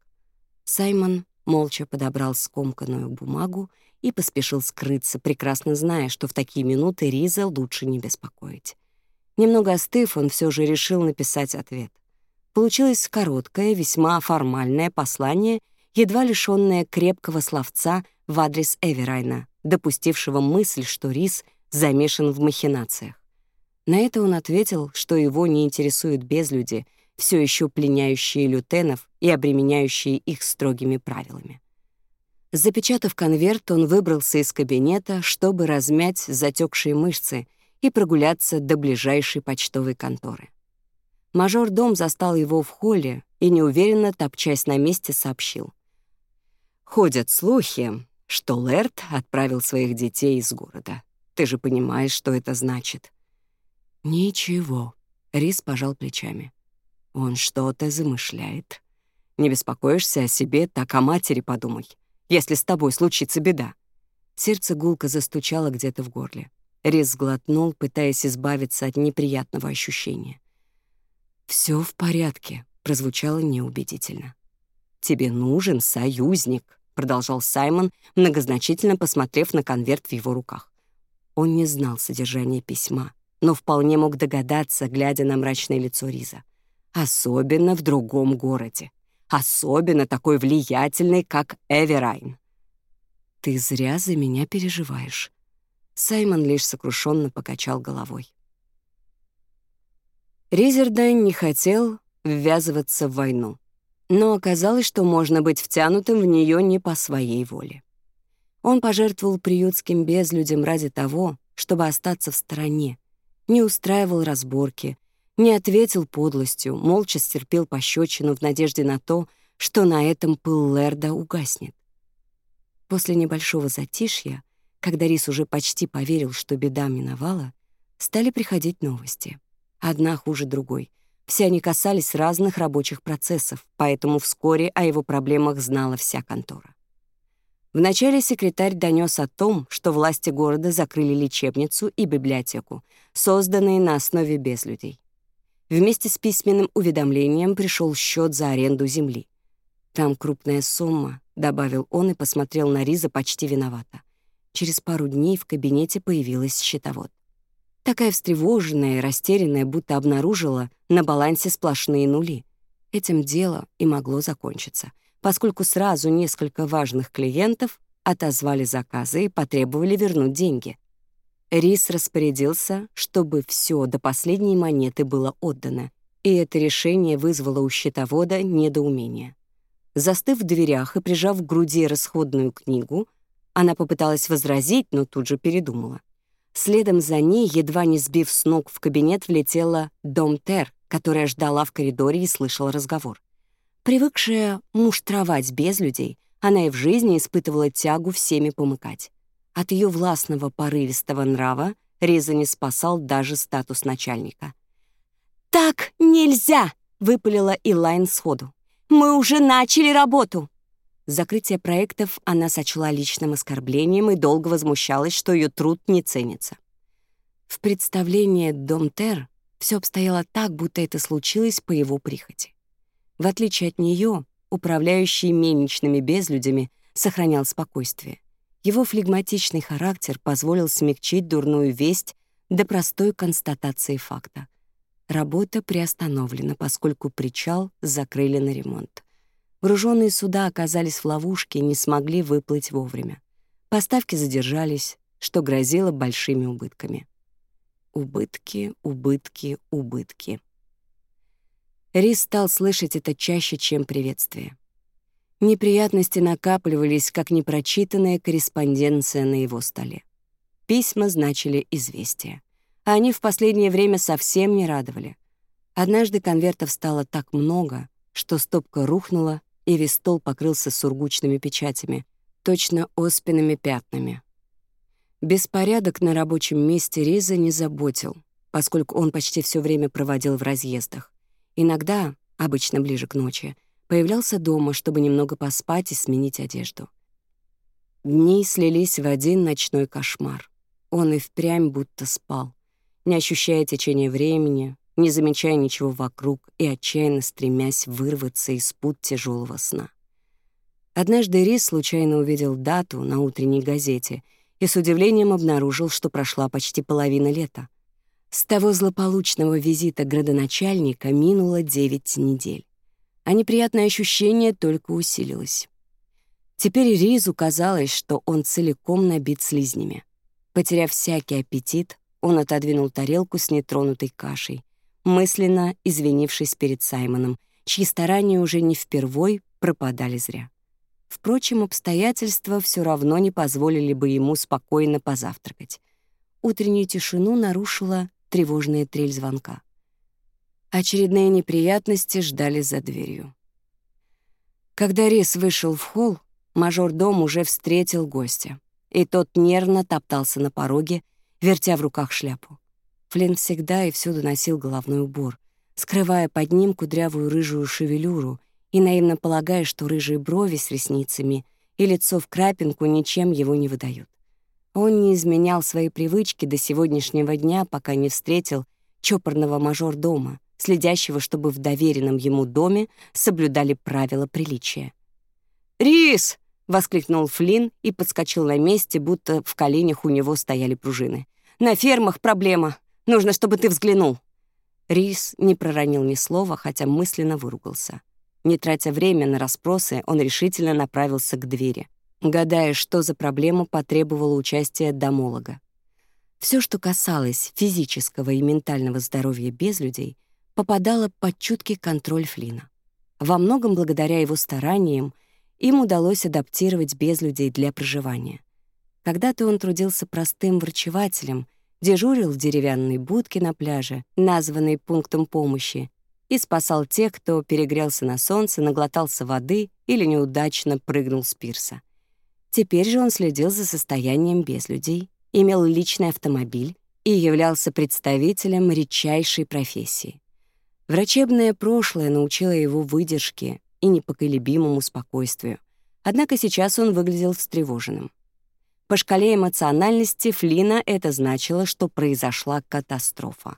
Саймон молча подобрал скомканную бумагу и поспешил скрыться, прекрасно зная, что в такие минуты Риза лучше не беспокоить. Немного остыв, он все же решил написать ответ. Получилось короткое, весьма формальное послание, едва лишенное крепкого словца в адрес Эверайна, допустившего мысль, что Риз замешан в махинациях. На это он ответил, что его не интересуют безлюди, все еще пленяющие лютенов, и обременяющие их строгими правилами. Запечатав конверт, он выбрался из кабинета, чтобы размять затекшие мышцы и прогуляться до ближайшей почтовой конторы. Мажор дом застал его в холле и, неуверенно топчась на месте, сообщил. «Ходят слухи, что Лэрт отправил своих детей из города. Ты же понимаешь, что это значит». «Ничего», — Рис пожал плечами. «Он что-то замышляет». Не беспокоишься о себе, так о матери подумай. Если с тобой случится беда». Сердце гулко застучало где-то в горле. Рез глотнул, пытаясь избавиться от неприятного ощущения. Все в порядке», — прозвучало неубедительно. «Тебе нужен союзник», — продолжал Саймон, многозначительно посмотрев на конверт в его руках. Он не знал содержание письма, но вполне мог догадаться, глядя на мрачное лицо Риза. «Особенно в другом городе» особенно такой влиятельный, как Эверайн. «Ты зря за меня переживаешь». Саймон лишь сокрушенно покачал головой. Резердайн не хотел ввязываться в войну, но оказалось, что можно быть втянутым в нее не по своей воле. Он пожертвовал приютским безлюдям ради того, чтобы остаться в стороне, не устраивал разборки, не ответил подлостью, молча стерпел пощечину в надежде на то, что на этом пыл Лерда угаснет. После небольшого затишья, когда Рис уже почти поверил, что беда миновала, стали приходить новости. Одна хуже другой. Все они касались разных рабочих процессов, поэтому вскоре о его проблемах знала вся контора. Вначале секретарь донес о том, что власти города закрыли лечебницу и библиотеку, созданные на основе безлюдей. Вместе с письменным уведомлением пришел счет за аренду земли. «Там крупная сумма», — добавил он и посмотрел на Риза почти виновато. Через пару дней в кабинете появилась счетовод. Такая встревоженная и растерянная, будто обнаружила на балансе сплошные нули. Этим дело и могло закончиться, поскольку сразу несколько важных клиентов отозвали заказы и потребовали вернуть деньги. Рис распорядился, чтобы все до последней монеты было отдано, и это решение вызвало у счетовода недоумение. Застыв в дверях и прижав к груди расходную книгу, она попыталась возразить, но тут же передумала. Следом за ней, едва не сбив с ног в кабинет, влетела Домтер, которая ждала в коридоре и слышала разговор. Привыкшая муштровать без людей, она и в жизни испытывала тягу всеми помыкать. От ее властного порывистого нрава Реза не спасал даже статус начальника. «Так нельзя!» — выпалила Илайн сходу. «Мы уже начали работу!» Закрытие проектов она сочла личным оскорблением и долго возмущалась, что ее труд не ценится. В представлении Домтер все обстояло так, будто это случилось по его прихоти. В отличие от нее, управляющий мельничными безлюдями сохранял спокойствие. Его флегматичный характер позволил смягчить дурную весть до простой констатации факта. Работа приостановлена, поскольку причал закрыли на ремонт. Вооруженные суда оказались в ловушке и не смогли выплыть вовремя. Поставки задержались, что грозило большими убытками. Убытки, убытки, убытки. Рис стал слышать это чаще, чем приветствие. Неприятности накапливались, как непрочитанная корреспонденция на его столе. Письма значили известия. А они в последнее время совсем не радовали. Однажды конвертов стало так много, что стопка рухнула, и весь стол покрылся сургучными печатями, точно оспинными пятнами. Беспорядок на рабочем месте Риза не заботил, поскольку он почти все время проводил в разъездах. Иногда, обычно ближе к ночи, появлялся дома, чтобы немного поспать и сменить одежду. Дни слились в один ночной кошмар. Он и впрямь будто спал, не ощущая течения времени, не замечая ничего вокруг и отчаянно стремясь вырваться из пут тяжелого сна. Однажды Рис случайно увидел дату на утренней газете и с удивлением обнаружил, что прошла почти половина лета. С того злополучного визита градоначальника минуло 9 недель а неприятное ощущение только усилилось. Теперь Ризу казалось, что он целиком набит слизнями. Потеряв всякий аппетит, он отодвинул тарелку с нетронутой кашей, мысленно извинившись перед Саймоном, чьи старания уже не впервой пропадали зря. Впрочем, обстоятельства все равно не позволили бы ему спокойно позавтракать. Утреннюю тишину нарушила тревожная трель звонка. Очередные неприятности ждали за дверью. Когда Рис вышел в холл, мажордом уже встретил гостя, и тот нервно топтался на пороге, вертя в руках шляпу. Флинт всегда и всюду носил головной убор, скрывая под ним кудрявую рыжую шевелюру и наивно полагая, что рыжие брови с ресницами и лицо в крапинку ничем его не выдают. Он не изменял свои привычки до сегодняшнего дня, пока не встретил чопорного мажор дома — следящего, чтобы в доверенном ему доме соблюдали правила приличия. «Рис!» — воскликнул Флинн и подскочил на месте, будто в коленях у него стояли пружины. «На фермах проблема. Нужно, чтобы ты взглянул». Рис не проронил ни слова, хотя мысленно выругался. Не тратя время на расспросы, он решительно направился к двери, гадая, что за проблему потребовало участие домолога. Все, что касалось физического и ментального здоровья без людей, попадала под чуткий контроль Флина. Во многом благодаря его стараниям им удалось адаптировать без людей для проживания. Когда-то он трудился простым врачевателем, дежурил в деревянной будке на пляже, названной пунктом помощи, и спасал тех, кто перегрелся на солнце, наглотался воды или неудачно прыгнул с пирса. Теперь же он следил за состоянием без людей, имел личный автомобиль и являлся представителем редчайшей профессии. Врачебное прошлое научило его выдержке и непоколебимому спокойствию. Однако сейчас он выглядел встревоженным. По шкале эмоциональности Флина это значило, что произошла катастрофа.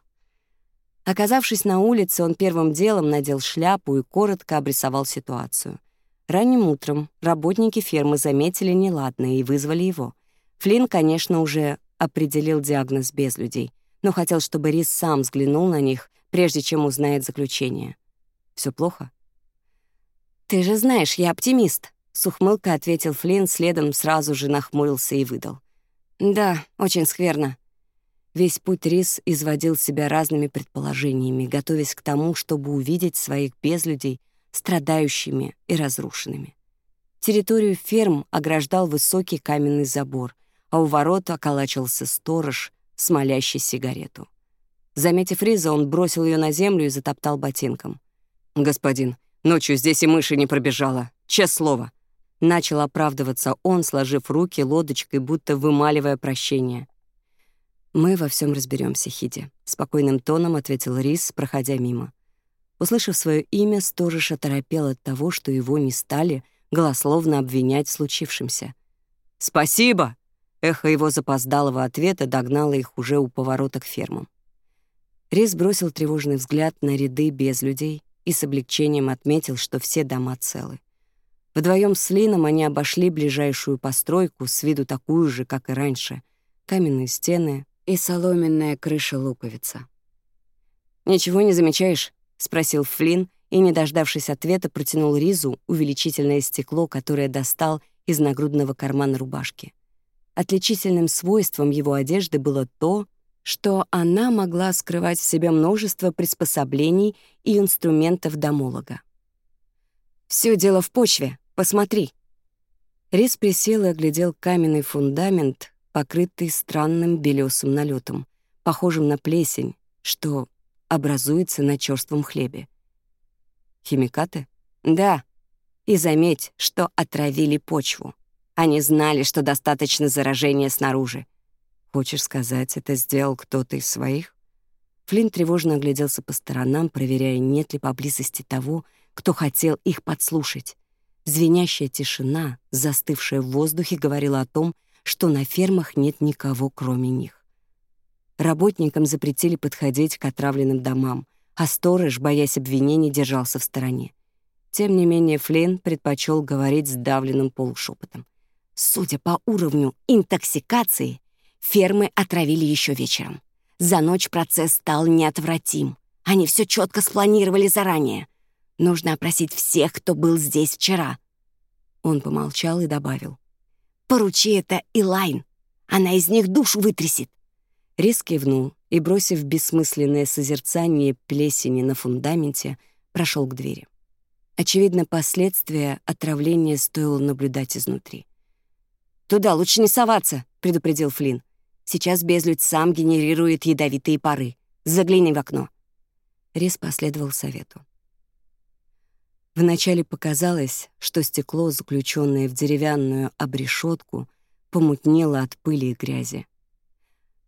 Оказавшись на улице, он первым делом надел шляпу и коротко обрисовал ситуацию. Ранним утром работники фермы заметили неладное и вызвали его. Флин, конечно, уже определил диагноз без людей, но хотел, чтобы Рис сам взглянул на них прежде чем узнает заключение. Все плохо? «Ты же знаешь, я оптимист», — с ухмылкой ответил Флинн, следом сразу же нахмурился и выдал. «Да, очень скверно». Весь путь Рис изводил себя разными предположениями, готовясь к тому, чтобы увидеть своих безлюдей страдающими и разрушенными. Территорию ферм ограждал высокий каменный забор, а у ворот околачивался сторож, смолящий сигарету. Заметив Риза, он бросил ее на землю и затоптал ботинком. «Господин, ночью здесь и мыши не пробежала. Честное слово!» Начал оправдываться он, сложив руки лодочкой, будто вымаливая прощение. «Мы во всем разберемся, Хиди», — спокойным тоном ответил Риз, проходя мимо. Услышав свое имя, сторож оторопел от того, что его не стали голословно обвинять в случившемся. «Спасибо!» — эхо его запоздалого ответа догнало их уже у поворота к фермам. Рис бросил тревожный взгляд на ряды без людей и с облегчением отметил, что все дома целы. Вдвоем с Лином они обошли ближайшую постройку, с виду такую же, как и раньше. Каменные стены и соломенная крыша луковица. «Ничего не замечаешь?» — спросил Флинн и, не дождавшись ответа, протянул Ризу увеличительное стекло, которое достал из нагрудного кармана рубашки. Отличительным свойством его одежды было то, что она могла скрывать в себе множество приспособлений и инструментов домолога. «Все дело в почве, посмотри!» Рис присел и оглядел каменный фундамент, покрытый странным белесым налетом, похожим на плесень, что образуется на черством хлебе. «Химикаты?» «Да. И заметь, что отравили почву. Они знали, что достаточно заражения снаружи. Хочешь сказать, это сделал кто-то из своих? Флинн тревожно огляделся по сторонам, проверяя, нет ли поблизости того, кто хотел их подслушать. Звенящая тишина, застывшая в воздухе, говорила о том, что на фермах нет никого, кроме них. Работникам запретили подходить к отравленным домам, а сторож, боясь обвинений, держался в стороне. Тем не менее, Флинн предпочел говорить сдавленным полушепотом. Судя по уровню интоксикации, Фермы отравили еще вечером. За ночь процесс стал неотвратим. Они все четко спланировали заранее. Нужно опросить всех, кто был здесь вчера. Он помолчал и добавил. «Поручи это Илайн. Она из них душу вытрясет». Рис кивнул и, бросив бессмысленное созерцание плесени на фундаменте, прошел к двери. Очевидно, последствия отравления стоило наблюдать изнутри. «Туда лучше не соваться», — предупредил Флинн. Сейчас Безлюд сам генерирует ядовитые пары. Загляни в окно». Рис последовал совету. Вначале показалось, что стекло, заключенное в деревянную обрешетку, помутнело от пыли и грязи.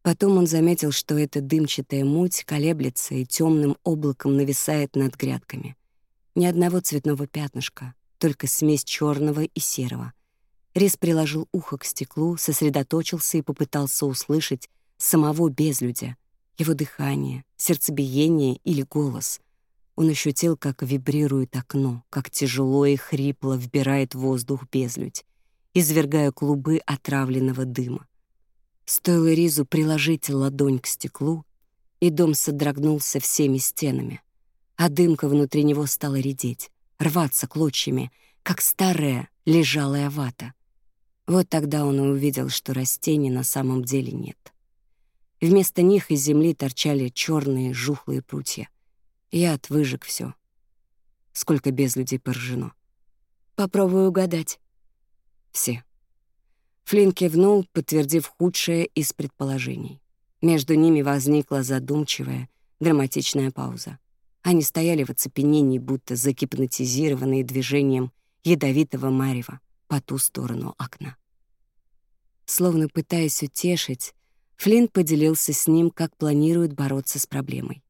Потом он заметил, что эта дымчатая муть колеблется и темным облаком нависает над грядками. Ни одного цветного пятнышка, только смесь черного и серого, Рис приложил ухо к стеклу, сосредоточился и попытался услышать самого безлюдя, его дыхание, сердцебиение или голос. Он ощутил, как вибрирует окно, как тяжело и хрипло вбирает воздух безлюдь, извергая клубы отравленного дыма. Стоило Ризу приложить ладонь к стеклу, и дом содрогнулся всеми стенами, а дымка внутри него стала редеть, рваться клочьями, как старая лежалая вата. Вот тогда он и увидел, что растений на самом деле нет. Вместо них из земли торчали черные жухлые прутья. Яд выжег все. Сколько без людей поржено? Попробую угадать. Все. Флинн кивнул, подтвердив худшее из предположений. Между ними возникла задумчивая, драматичная пауза. Они стояли в оцепенении, будто загипнотизированные движением ядовитого марева по ту сторону окна. Словно пытаясь утешить, Флинн поделился с ним, как планирует бороться с проблемой.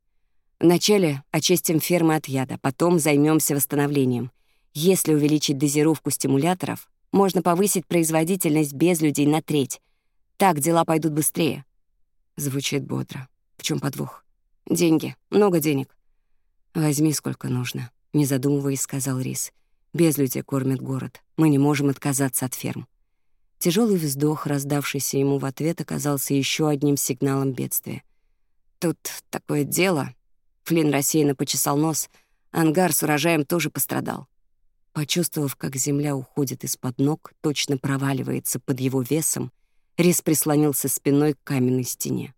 Вначале очистим фермы от яда, потом займемся восстановлением. Если увеличить дозировку стимуляторов, можно повысить производительность без людей на треть. Так дела пойдут быстрее. Звучит бодро. В чем подвох? Деньги. Много денег. Возьми, сколько нужно, не задумываясь, сказал Рис. — без людей кормят город. Мы не можем отказаться от ферм. Тяжелый вздох, раздавшийся ему в ответ, оказался еще одним сигналом бедствия. Тут такое дело. Флин рассеянно почесал нос. Ангар с урожаем тоже пострадал. Почувствовав, как земля уходит из-под ног, точно проваливается под его весом, Рис прислонился спиной к каменной стене.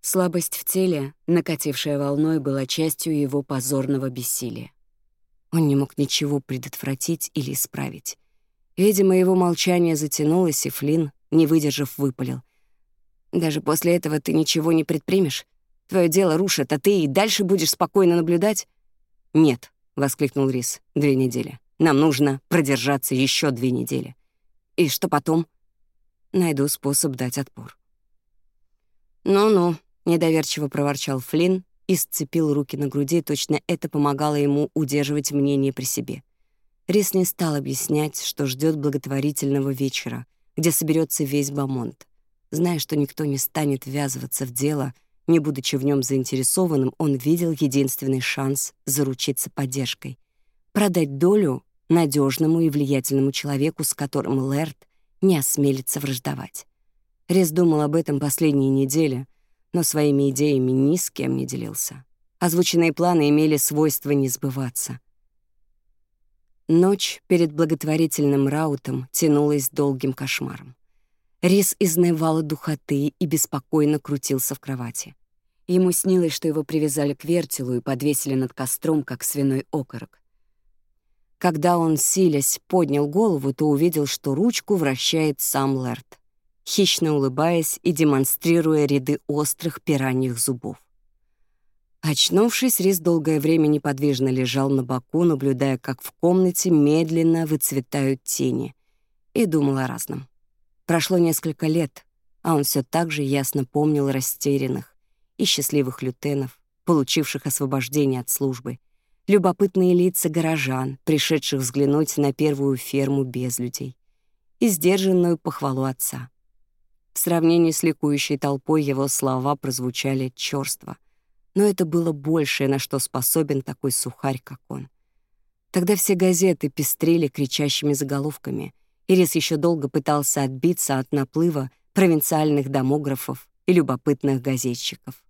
Слабость в теле, накатившая волной, была частью его позорного бессилия. Он не мог ничего предотвратить или исправить. Видимо, его молчание затянулось, и Флинн, не выдержав, выпалил. «Даже после этого ты ничего не предпримешь? Твое дело рушит, а ты и дальше будешь спокойно наблюдать?» «Нет», — воскликнул Рис, — «две недели. Нам нужно продержаться еще две недели». «И что потом?» «Найду способ дать отпор». «Ну-ну», — недоверчиво проворчал Флинн, и сцепил руки на груди, точно это помогало ему удерживать мнение при себе. Рис не стал объяснять, что ждет благотворительного вечера, где соберется весь Бамонт. Зная, что никто не станет ввязываться в дело, не будучи в нем заинтересованным, он видел единственный шанс заручиться поддержкой. Продать долю надежному и влиятельному человеку, с которым Лэрд не осмелится враждовать. Рез думал об этом последние недели, но своими идеями ни с кем не делился. Озвученные планы имели свойство не сбываться. Ночь перед благотворительным раутом тянулась долгим кошмаром. Рис изнывала духоты и беспокойно крутился в кровати. Ему снилось, что его привязали к вертелу и подвесили над костром, как свиной окорок. Когда он, силясь, поднял голову, то увидел, что ручку вращает сам Лерт хищно улыбаясь и демонстрируя ряды острых пираньих зубов. Очнувшись, Рис долгое время неподвижно лежал на боку, наблюдая, как в комнате медленно выцветают тени, и думал о разном. Прошло несколько лет, а он все так же ясно помнил растерянных и счастливых лютенов, получивших освобождение от службы, любопытные лица горожан, пришедших взглянуть на первую ферму без людей, и сдержанную похвалу отца — в сравнении с ликующей толпой его слова прозвучали чёрство. Но это было большее, на что способен такой сухарь, как он. Тогда все газеты пестрели кричащими заголовками. Ирис ещё долго пытался отбиться от наплыва провинциальных домографов и любопытных газетчиков.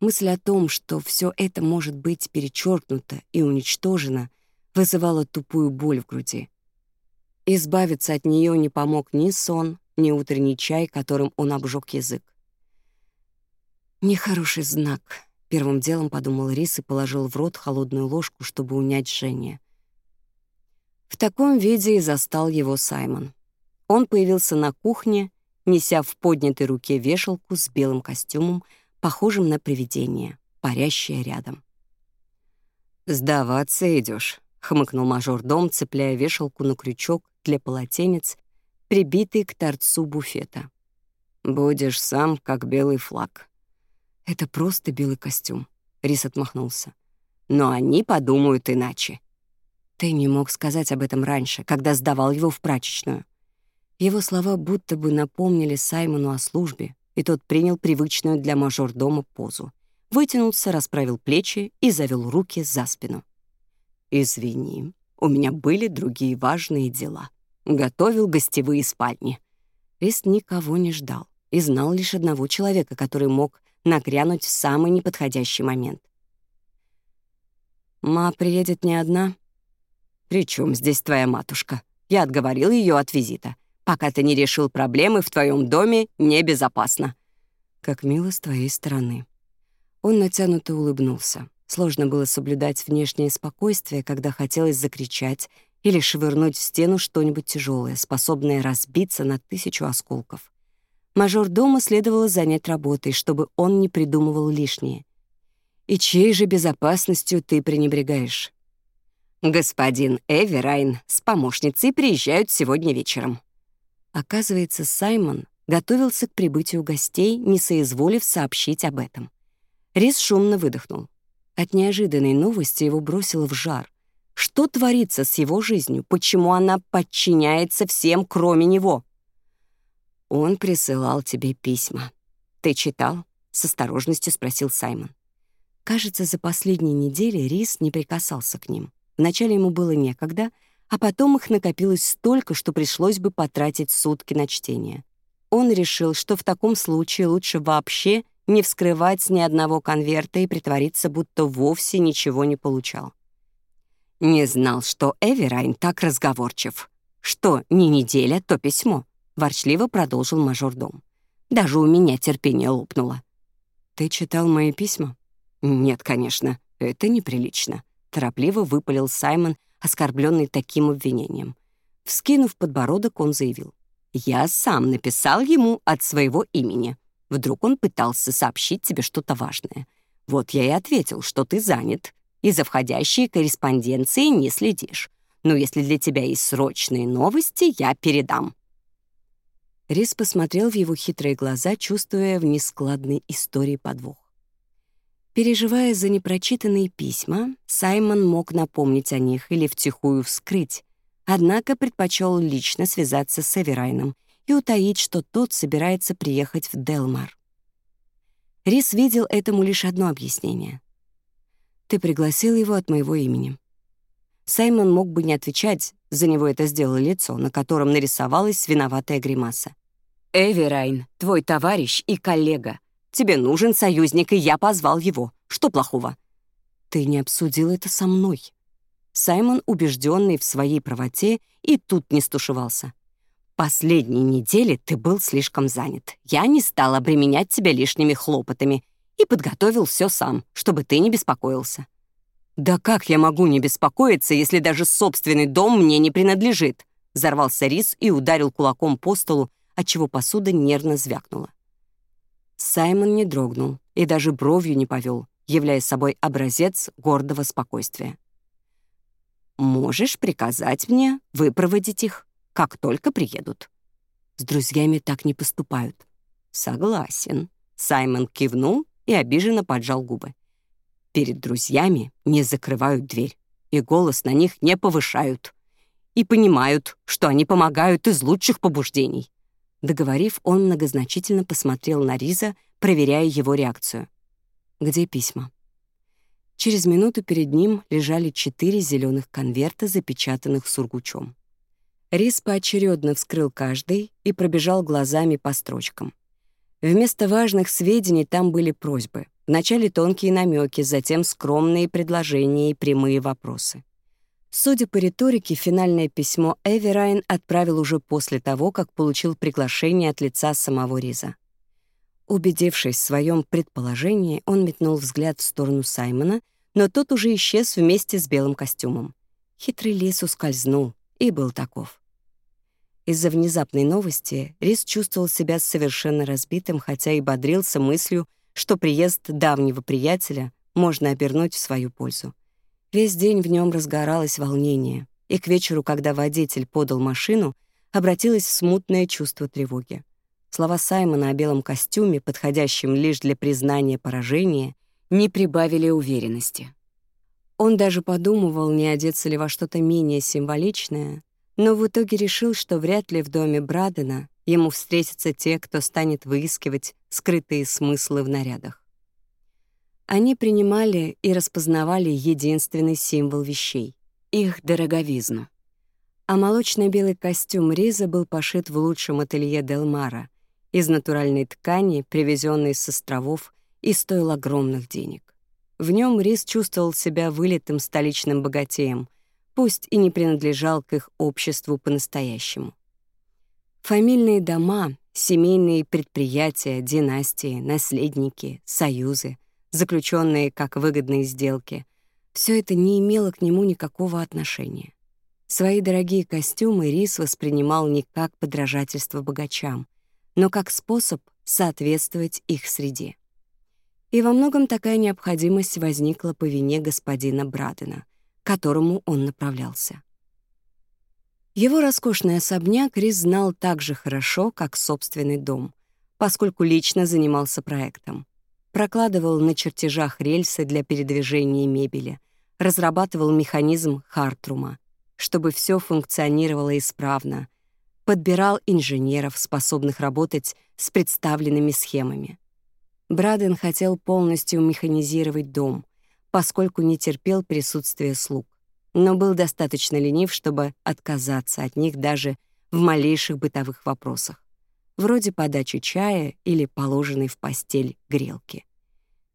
Мысль о том, что всё это может быть перечеркнуто и уничтожено, вызывала тупую боль в груди. Избавиться от неё не помог ни сон, неутренний чай, которым он обжег язык. Нехороший знак. Первым делом подумал Рис и положил в рот холодную ложку, чтобы унять жжение. В таком виде и застал его Саймон. Он появился на кухне, неся в поднятой руке вешалку с белым костюмом, похожим на привидение, парящее рядом. «Сдаваться идешь, хмыкнул мажордом, цепляя вешалку на крючок для полотенец прибитый к торцу буфета. «Будешь сам, как белый флаг». «Это просто белый костюм», — Рис отмахнулся. «Но они подумают иначе». Тэмми мог сказать об этом раньше, когда сдавал его в прачечную. Его слова будто бы напомнили Саймону о службе, и тот принял привычную для мажордома позу. Вытянулся, расправил плечи и завел руки за спину. «Извини, у меня были другие важные дела», готовил гостевые спальни. Рис никого не ждал и знал лишь одного человека, который мог нагрянуть в самый неподходящий момент. «Ма приедет не одна?» «При чем здесь твоя матушка? Я отговорил ее от визита. Пока ты не решил проблемы, в твоем доме небезопасно». «Как мило с твоей стороны». Он натянуто улыбнулся. Сложно было соблюдать внешнее спокойствие, когда хотелось закричать или швырнуть в стену что-нибудь тяжелое, способное разбиться на тысячу осколков. Мажор дома следовало занять работой, чтобы он не придумывал лишнее. И чьей же безопасностью ты пренебрегаешь? Господин Эверайн с помощницей приезжают сегодня вечером. Оказывается, Саймон готовился к прибытию гостей, не соизволив сообщить об этом. Рис шумно выдохнул. От неожиданной новости его бросило в жар. Что творится с его жизнью? Почему она подчиняется всем, кроме него? Он присылал тебе письма. Ты читал? С осторожностью спросил Саймон. Кажется, за последние недели Рис не прикасался к ним. Вначале ему было некогда, а потом их накопилось столько, что пришлось бы потратить сутки на чтение. Он решил, что в таком случае лучше вообще не вскрывать ни одного конверта и притвориться, будто вовсе ничего не получал. Не знал, что Эверайн так разговорчив. Что ни неделя, то письмо. Ворчливо продолжил мажордом. Даже у меня терпение лопнуло. Ты читал мои письма? Нет, конечно, это неприлично. Торопливо выпалил Саймон, оскорбленный таким обвинением. Вскинув подбородок, он заявил. «Я сам написал ему от своего имени. Вдруг он пытался сообщить тебе что-то важное. Вот я и ответил, что ты занят, и за входящей корреспонденцией не следишь. Но если для тебя есть срочные новости, я передам». Рис посмотрел в его хитрые глаза, чувствуя в нескладной истории подвох. Переживая за непрочитанные письма, Саймон мог напомнить о них или втихую вскрыть, однако предпочел лично связаться с Эверайном и утаить, что тот собирается приехать в Делмар. Рис видел этому лишь одно объяснение. Ты пригласил его от моего имени. Саймон мог бы не отвечать, за него это сделало лицо, на котором нарисовалась виноватая гримаса. Эверайн, твой товарищ и коллега. Тебе нужен союзник, и я позвал его. Что плохого?» «Ты не обсудил это со мной». Саймон, убежденный в своей правоте, и тут не стушевался. «Последние недели ты был слишком занят. Я не стал обременять тебя лишними хлопотами и подготовил все сам, чтобы ты не беспокоился». «Да как я могу не беспокоиться, если даже собственный дом мне не принадлежит?» Взорвался рис и ударил кулаком по столу, отчего посуда нервно звякнула. Саймон не дрогнул и даже бровью не повел, являя собой образец гордого спокойствия. «Можешь приказать мне выпроводить их, как только приедут». «С друзьями так не поступают». «Согласен». Саймон кивнул и обиженно поджал губы. Перед друзьями не закрывают дверь, и голос на них не повышают. И понимают, что они помогают из лучших побуждений. Договорив, он многозначительно посмотрел на Риза, проверяя его реакцию. «Где письма?» Через минуту перед ним лежали четыре зеленых конверта, запечатанных сургучом. Рис поочередно вскрыл каждый и пробежал глазами по строчкам. Вместо важных сведений там были просьбы. Вначале тонкие намеки, затем скромные предложения и прямые вопросы. Судя по риторике, финальное письмо Эви отправил уже после того, как получил приглашение от лица самого Риза. Убедившись в своем предположении, он метнул взгляд в сторону Саймона, но тот уже исчез вместе с белым костюмом. Хитрый лис ускользнул и был таков. Из-за внезапной новости Рис чувствовал себя совершенно разбитым, хотя и бодрился мыслью, что приезд давнего приятеля можно обернуть в свою пользу. Весь день в нем разгоралось волнение, и к вечеру, когда водитель подал машину, обратилось смутное чувство тревоги. Слова Саймона о белом костюме, подходящем лишь для признания поражения, не прибавили уверенности. Он даже подумывал, не одеться ли во что-то менее символичное, но в итоге решил, что вряд ли в доме Брадена ему встретятся те, кто станет выискивать скрытые смыслы в нарядах. Они принимали и распознавали единственный символ вещей — их дороговизну. А молочно-белый костюм Риза был пошит в лучшем ателье Делмара из натуральной ткани, привезенной с островов, и стоил огромных денег. В нем Риз чувствовал себя вылитым столичным богатеем, пусть и не принадлежал к их обществу по-настоящему. Фамильные дома, семейные предприятия, династии, наследники, союзы, заключенные как выгодные сделки — все это не имело к нему никакого отношения. Свои дорогие костюмы Рис воспринимал не как подражательство богачам, но как способ соответствовать их среде. И во многом такая необходимость возникла по вине господина Брадена — к которому он направлялся. Его роскошный особняк Рис знал так же хорошо, как собственный дом, поскольку лично занимался проектом. Прокладывал на чертежах рельсы для передвижения мебели, разрабатывал механизм Хартрума, чтобы все функционировало исправно, подбирал инженеров, способных работать с представленными схемами. Браден хотел полностью механизировать дом, поскольку не терпел присутствия слуг, но был достаточно ленив, чтобы отказаться от них даже в малейших бытовых вопросах, вроде подачи чая или положенной в постель грелки.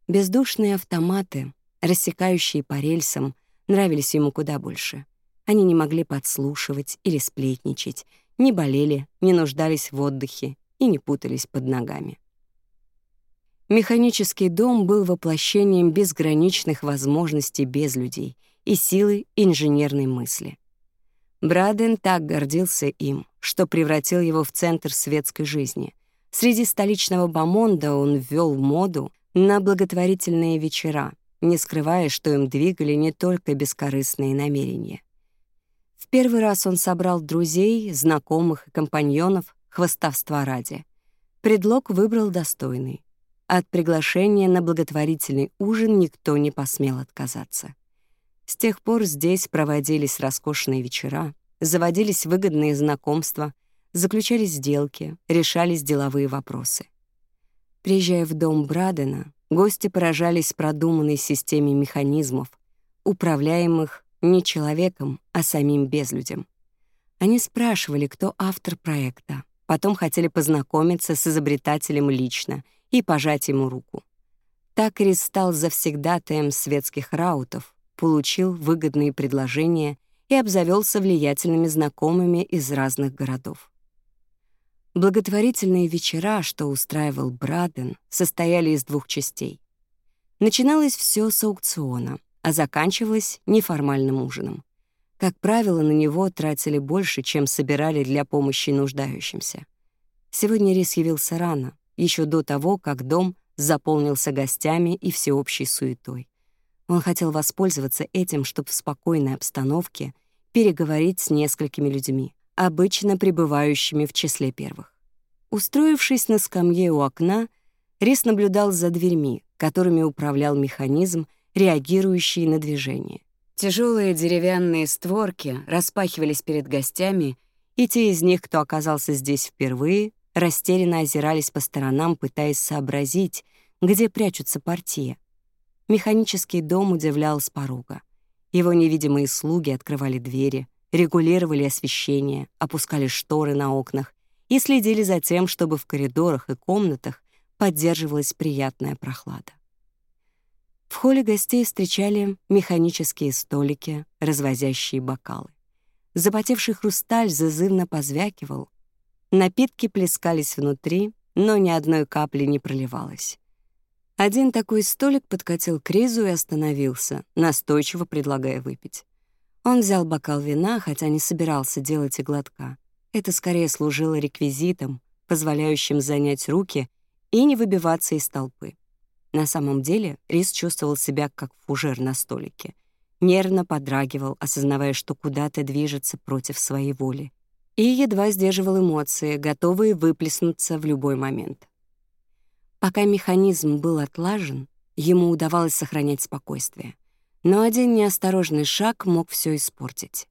Бездушные автоматы, рассекающие по рельсам, нравились ему куда больше. Они не могли подслушивать или сплетничать, не болели, не нуждались в отдыхе и не путались под ногами. Механический дом был воплощением безграничных возможностей без людей и силы инженерной мысли. Браден так гордился им, что превратил его в центр светской жизни. Среди столичного бомонда он ввел моду на благотворительные вечера, не скрывая, что им двигали не только бескорыстные намерения. В первый раз он собрал друзей, знакомых и компаньонов хвостовства ради. Предлог выбрал достойный от приглашения на благотворительный ужин никто не посмел отказаться. С тех пор здесь проводились роскошные вечера, заводились выгодные знакомства, заключались сделки, решались деловые вопросы. Приезжая в дом Брадена, гости поражались продуманной системе механизмов, управляемых не человеком, а самим безлюдем. Они спрашивали, кто автор проекта, потом хотели познакомиться с изобретателем лично — и пожать ему руку. Так Рис стал завсегдатаем светских раутов, получил выгодные предложения и обзавелся влиятельными знакомыми из разных городов. Благотворительные вечера, что устраивал Браден, состояли из двух частей. Начиналось все с аукциона, а заканчивалось неформальным ужином. Как правило, на него тратили больше, чем собирали для помощи нуждающимся. Сегодня Рис явился рано, еще до того, как дом заполнился гостями и всеобщей суетой. Он хотел воспользоваться этим, чтобы в спокойной обстановке переговорить с несколькими людьми, обычно пребывающими в числе первых. Устроившись на скамье у окна, Рис наблюдал за дверьми, которыми управлял механизм, реагирующий на движение. Тяжелые деревянные створки распахивались перед гостями, и те из них, кто оказался здесь впервые, растерянно озирались по сторонам, пытаясь сообразить, где прячутся партии. Механический дом удивлял с порога. Его невидимые слуги открывали двери, регулировали освещение, опускали шторы на окнах и следили за тем, чтобы в коридорах и комнатах поддерживалась приятная прохлада. В холле гостей встречали механические столики, развозящие бокалы. Запотевший хрусталь зазывно позвякивал, Напитки плескались внутри, но ни одной капли не проливалось. Один такой столик подкатил к Ризу и остановился, настойчиво предлагая выпить. Он взял бокал вина, хотя не собирался делать и глотка. Это скорее служило реквизитом, позволяющим занять руки и не выбиваться из толпы. На самом деле Риз чувствовал себя как фужер на столике. Нервно подрагивал, осознавая, что куда-то движется против своей воли и едва сдерживал эмоции, готовые выплеснуться в любой момент. Пока механизм был отлажен, ему удавалось сохранять спокойствие. Но один неосторожный шаг мог все испортить.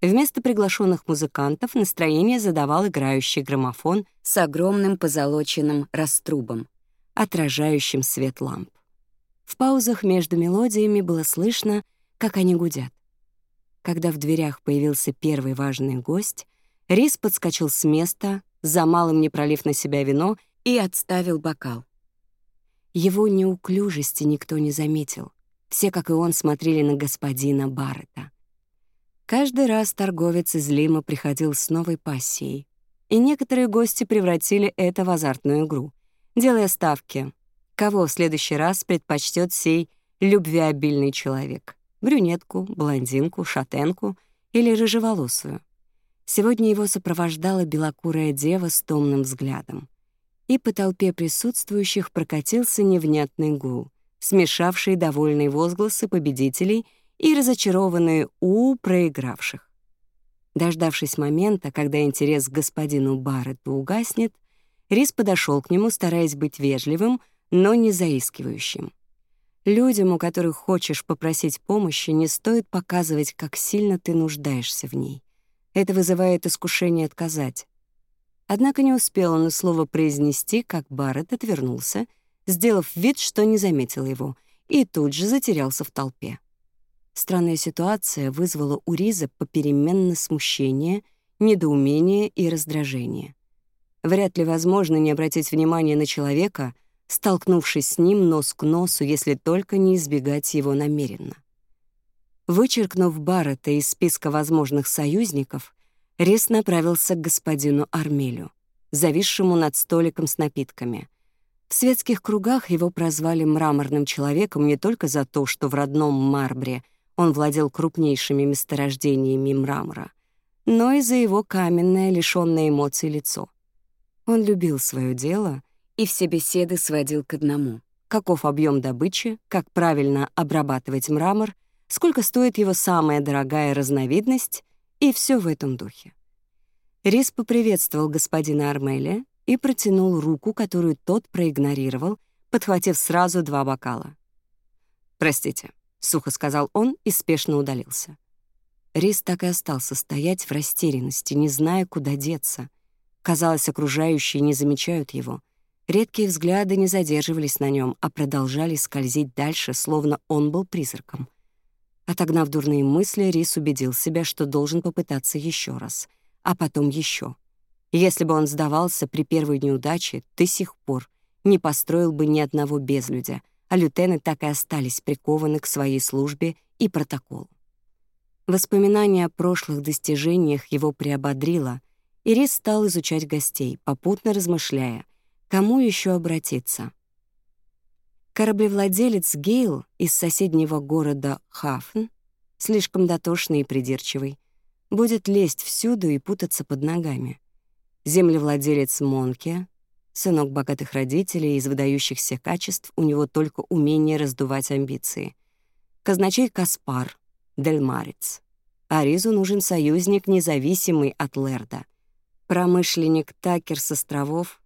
Вместо приглашенных музыкантов настроение задавал играющий граммофон с огромным позолоченным раструбом, отражающим свет ламп. В паузах между мелодиями было слышно, как они гудят. Когда в дверях появился первый важный гость, Рис подскочил с места, за малым не пролив на себя вино, и отставил бокал. Его неуклюжести никто не заметил. Все, как и он, смотрели на господина Баррета. Каждый раз торговец из Лима приходил с новой пассией, и некоторые гости превратили это в азартную игру, делая ставки, кого в следующий раз предпочтет сей любвеобильный человек — брюнетку, блондинку, шатенку или рыжеволосую. Сегодня его сопровождала белокурая дева с томным взглядом. И по толпе присутствующих прокатился невнятный гул, смешавший довольные возгласы победителей и разочарованные «у» проигравших. Дождавшись момента, когда интерес к господину Барретту угаснет, Рис подошел к нему, стараясь быть вежливым, но не заискивающим. Людям, у которых хочешь попросить помощи, не стоит показывать, как сильно ты нуждаешься в ней. Это вызывает искушение отказать. Однако не успел он слово произнести, как Барретт отвернулся, сделав вид, что не заметил его, и тут же затерялся в толпе. Странная ситуация вызвала у Риза попеременно смущение, недоумение и раздражение. Вряд ли возможно не обратить внимание на человека, столкнувшись с ним нос к носу, если только не избегать его намеренно. Вычеркнув Баррета из списка возможных союзников, Рис направился к господину Армелю, зависшему над столиком с напитками. В светских кругах его прозвали «мраморным человеком» не только за то, что в родном Марбре он владел крупнейшими месторождениями мрамора, но и за его каменное, лишённое эмоций лицо. Он любил свое дело и все беседы сводил к одному — каков объем добычи, как правильно обрабатывать мрамор сколько стоит его самая дорогая разновидность и все в этом духе. Рис поприветствовал господина Армеля и протянул руку, которую тот проигнорировал, подхватив сразу два бокала. «Простите», — сухо сказал он и спешно удалился. Рис так и остался стоять в растерянности, не зная, куда деться. Казалось, окружающие не замечают его. Редкие взгляды не задерживались на нем, а продолжали скользить дальше, словно он был призраком — а Отогнав дурные мысли, Рис убедил себя, что должен попытаться еще раз, а потом еще. Если бы он сдавался при первой неудаче, до сих пор не построил бы ни одного безлюдя, а лютены так и остались прикованы к своей службе и протоколу. Воспоминание о прошлых достижениях его приободрило, и Рис стал изучать гостей, попутно размышляя, кому еще обратиться — Кораблевладелец Гейл из соседнего города Хафн, слишком дотошный и придирчивый, будет лезть всюду и путаться под ногами. Землевладелец Монке, сынок богатых родителей, из выдающихся качеств у него только умение раздувать амбиции. Казначей Каспар, Дельмарец. Аризу нужен союзник, независимый от Лерда. Промышленник Такер с островов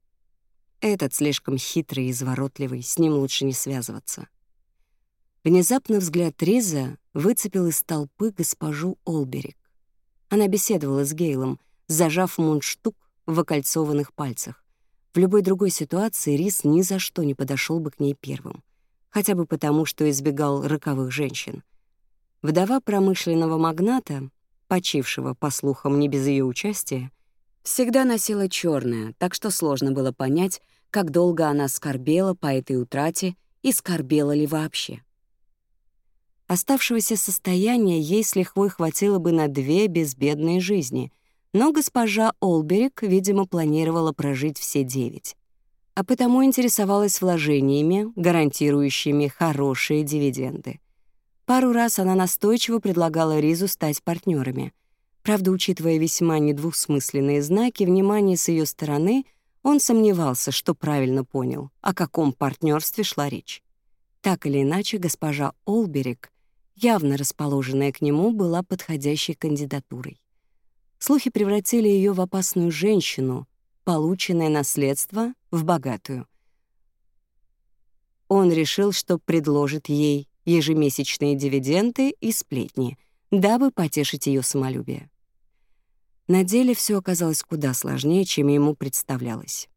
этот слишком хитрый и изворотливый, с ним лучше не связываться. Внезапно взгляд Риза выцепил из толпы госпожу Олберик. Она беседовала с Гейлом, зажав мундштук в окольцованных пальцах. В любой другой ситуации Риз ни за что не подошел бы к ней первым, хотя бы потому, что избегал роковых женщин. Вдова промышленного магната, почившего, по слухам, не без ее участия, всегда носила черное, так что сложно было понять, как долго она скорбела по этой утрате и скорбела ли вообще. Оставшегося состояния ей с лихвой хватило бы на две безбедные жизни, но госпожа Олберик, видимо, планировала прожить все девять. А потому интересовалась вложениями, гарантирующими хорошие дивиденды. Пару раз она настойчиво предлагала Ризу стать партнерами. Правда, учитывая весьма недвусмысленные знаки внимания с ее стороны — он сомневался, что правильно понял, о каком партнерстве шла речь. Так или иначе, госпожа Олберик, явно расположенная к нему, была подходящей кандидатурой. Слухи превратили ее в опасную женщину, полученное наследство в богатую. Он решил, что предложит ей ежемесячные дивиденды и сплетни, дабы потешить ее самолюбие. На деле все оказалось куда сложнее, чем ему представлялось.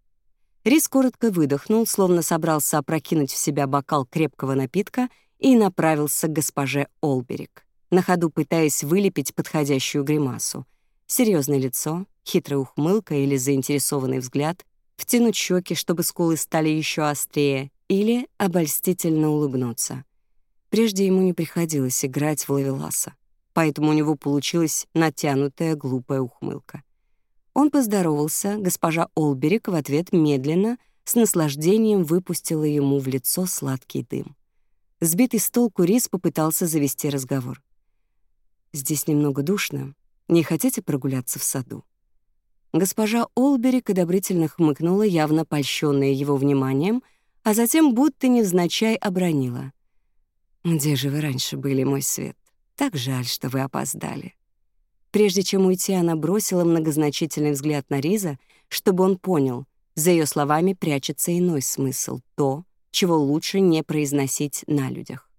Рис коротко выдохнул, словно собрался опрокинуть в себя бокал крепкого напитка и направился к госпоже Олберик, на ходу пытаясь вылепить подходящую гримасу. Серьезное лицо, хитрая ухмылка или заинтересованный взгляд, втянуть щеки, чтобы скулы стали еще острее, или обольстительно улыбнуться. Прежде ему не приходилось играть в лавеласа поэтому у него получилась натянутая глупая ухмылка. Он поздоровался, госпожа Олберик в ответ медленно, с наслаждением выпустила ему в лицо сладкий дым. Сбитый с толку Рис попытался завести разговор. «Здесь немного душно. Не хотите прогуляться в саду?» Госпожа Олберик одобрительно хмыкнула, явно польщённая его вниманием, а затем будто невзначай обронила. «Где же вы раньше были, мой свет?» Так жаль, что вы опоздали». Прежде чем уйти, она бросила многозначительный взгляд на Риза, чтобы он понял, за ее словами прячется иной смысл, то, чего лучше не произносить на людях.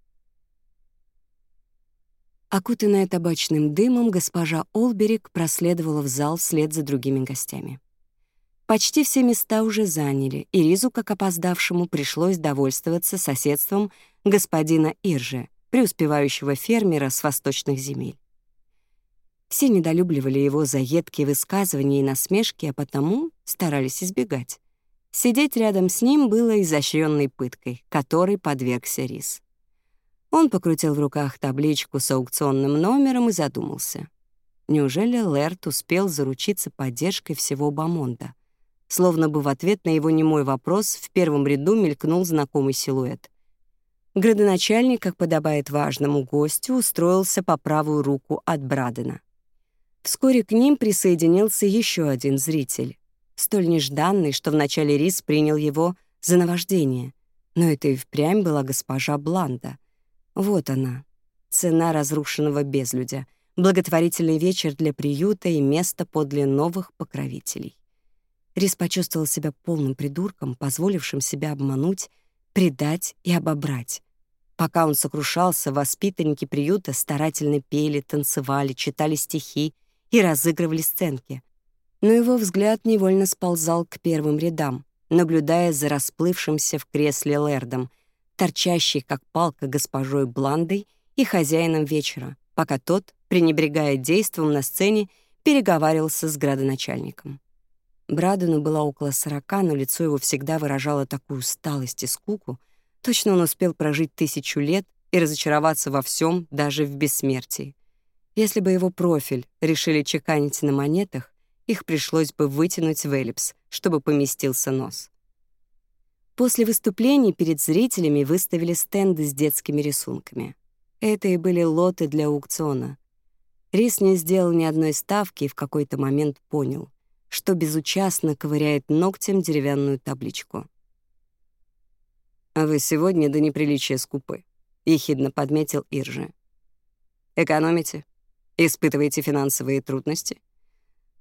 Окутанная табачным дымом, госпожа Олберик проследовала в зал вслед за другими гостями. Почти все места уже заняли, и Ризу, как опоздавшему, пришлось довольствоваться соседством господина Иржи, преуспевающего фермера с восточных земель. Все недолюбливали его за едкие высказывания и насмешки, а потому старались избегать. Сидеть рядом с ним было изощренной пыткой, которой подвергся Рис. Он покрутил в руках табличку с аукционным номером и задумался. Неужели Лэрт успел заручиться поддержкой всего Бамонда? Словно бы в ответ на его немой вопрос в первом ряду мелькнул знакомый силуэт. Градоначальник, как подобает важному гостю, устроился по правую руку от Брадена. Вскоре к ним присоединился еще один зритель, столь нежданный, что вначале Рис принял его за наваждение. Но это и впрямь была госпожа Бланда. Вот она, цена разрушенного безлюдя, благотворительный вечер для приюта и место подле новых покровителей. Рис почувствовал себя полным придурком, позволившим себя обмануть, предать и обобрать. Пока он сокрушался, воспитанники приюта старательно пели, танцевали, читали стихи и разыгрывали сценки. Но его взгляд невольно сползал к первым рядам, наблюдая за расплывшимся в кресле Лэрдом, торчащей как палка госпожой Бландой и хозяином вечера, пока тот, пренебрегая действом на сцене, переговаривался с градоначальником. Брадону была около сорока, но лицо его всегда выражало такую усталость и скуку, Точно он успел прожить тысячу лет и разочароваться во всем, даже в бессмертии. Если бы его профиль решили чеканить на монетах, их пришлось бы вытянуть в эллипс, чтобы поместился нос. После выступлений перед зрителями выставили стенды с детскими рисунками. Это и были лоты для аукциона. Рис не сделал ни одной ставки и в какой-то момент понял, что безучастно ковыряет ногтем деревянную табличку. «А вы сегодня до неприличия скупы», — ехидно подметил Иржи. «Экономите? Испытываете финансовые трудности?»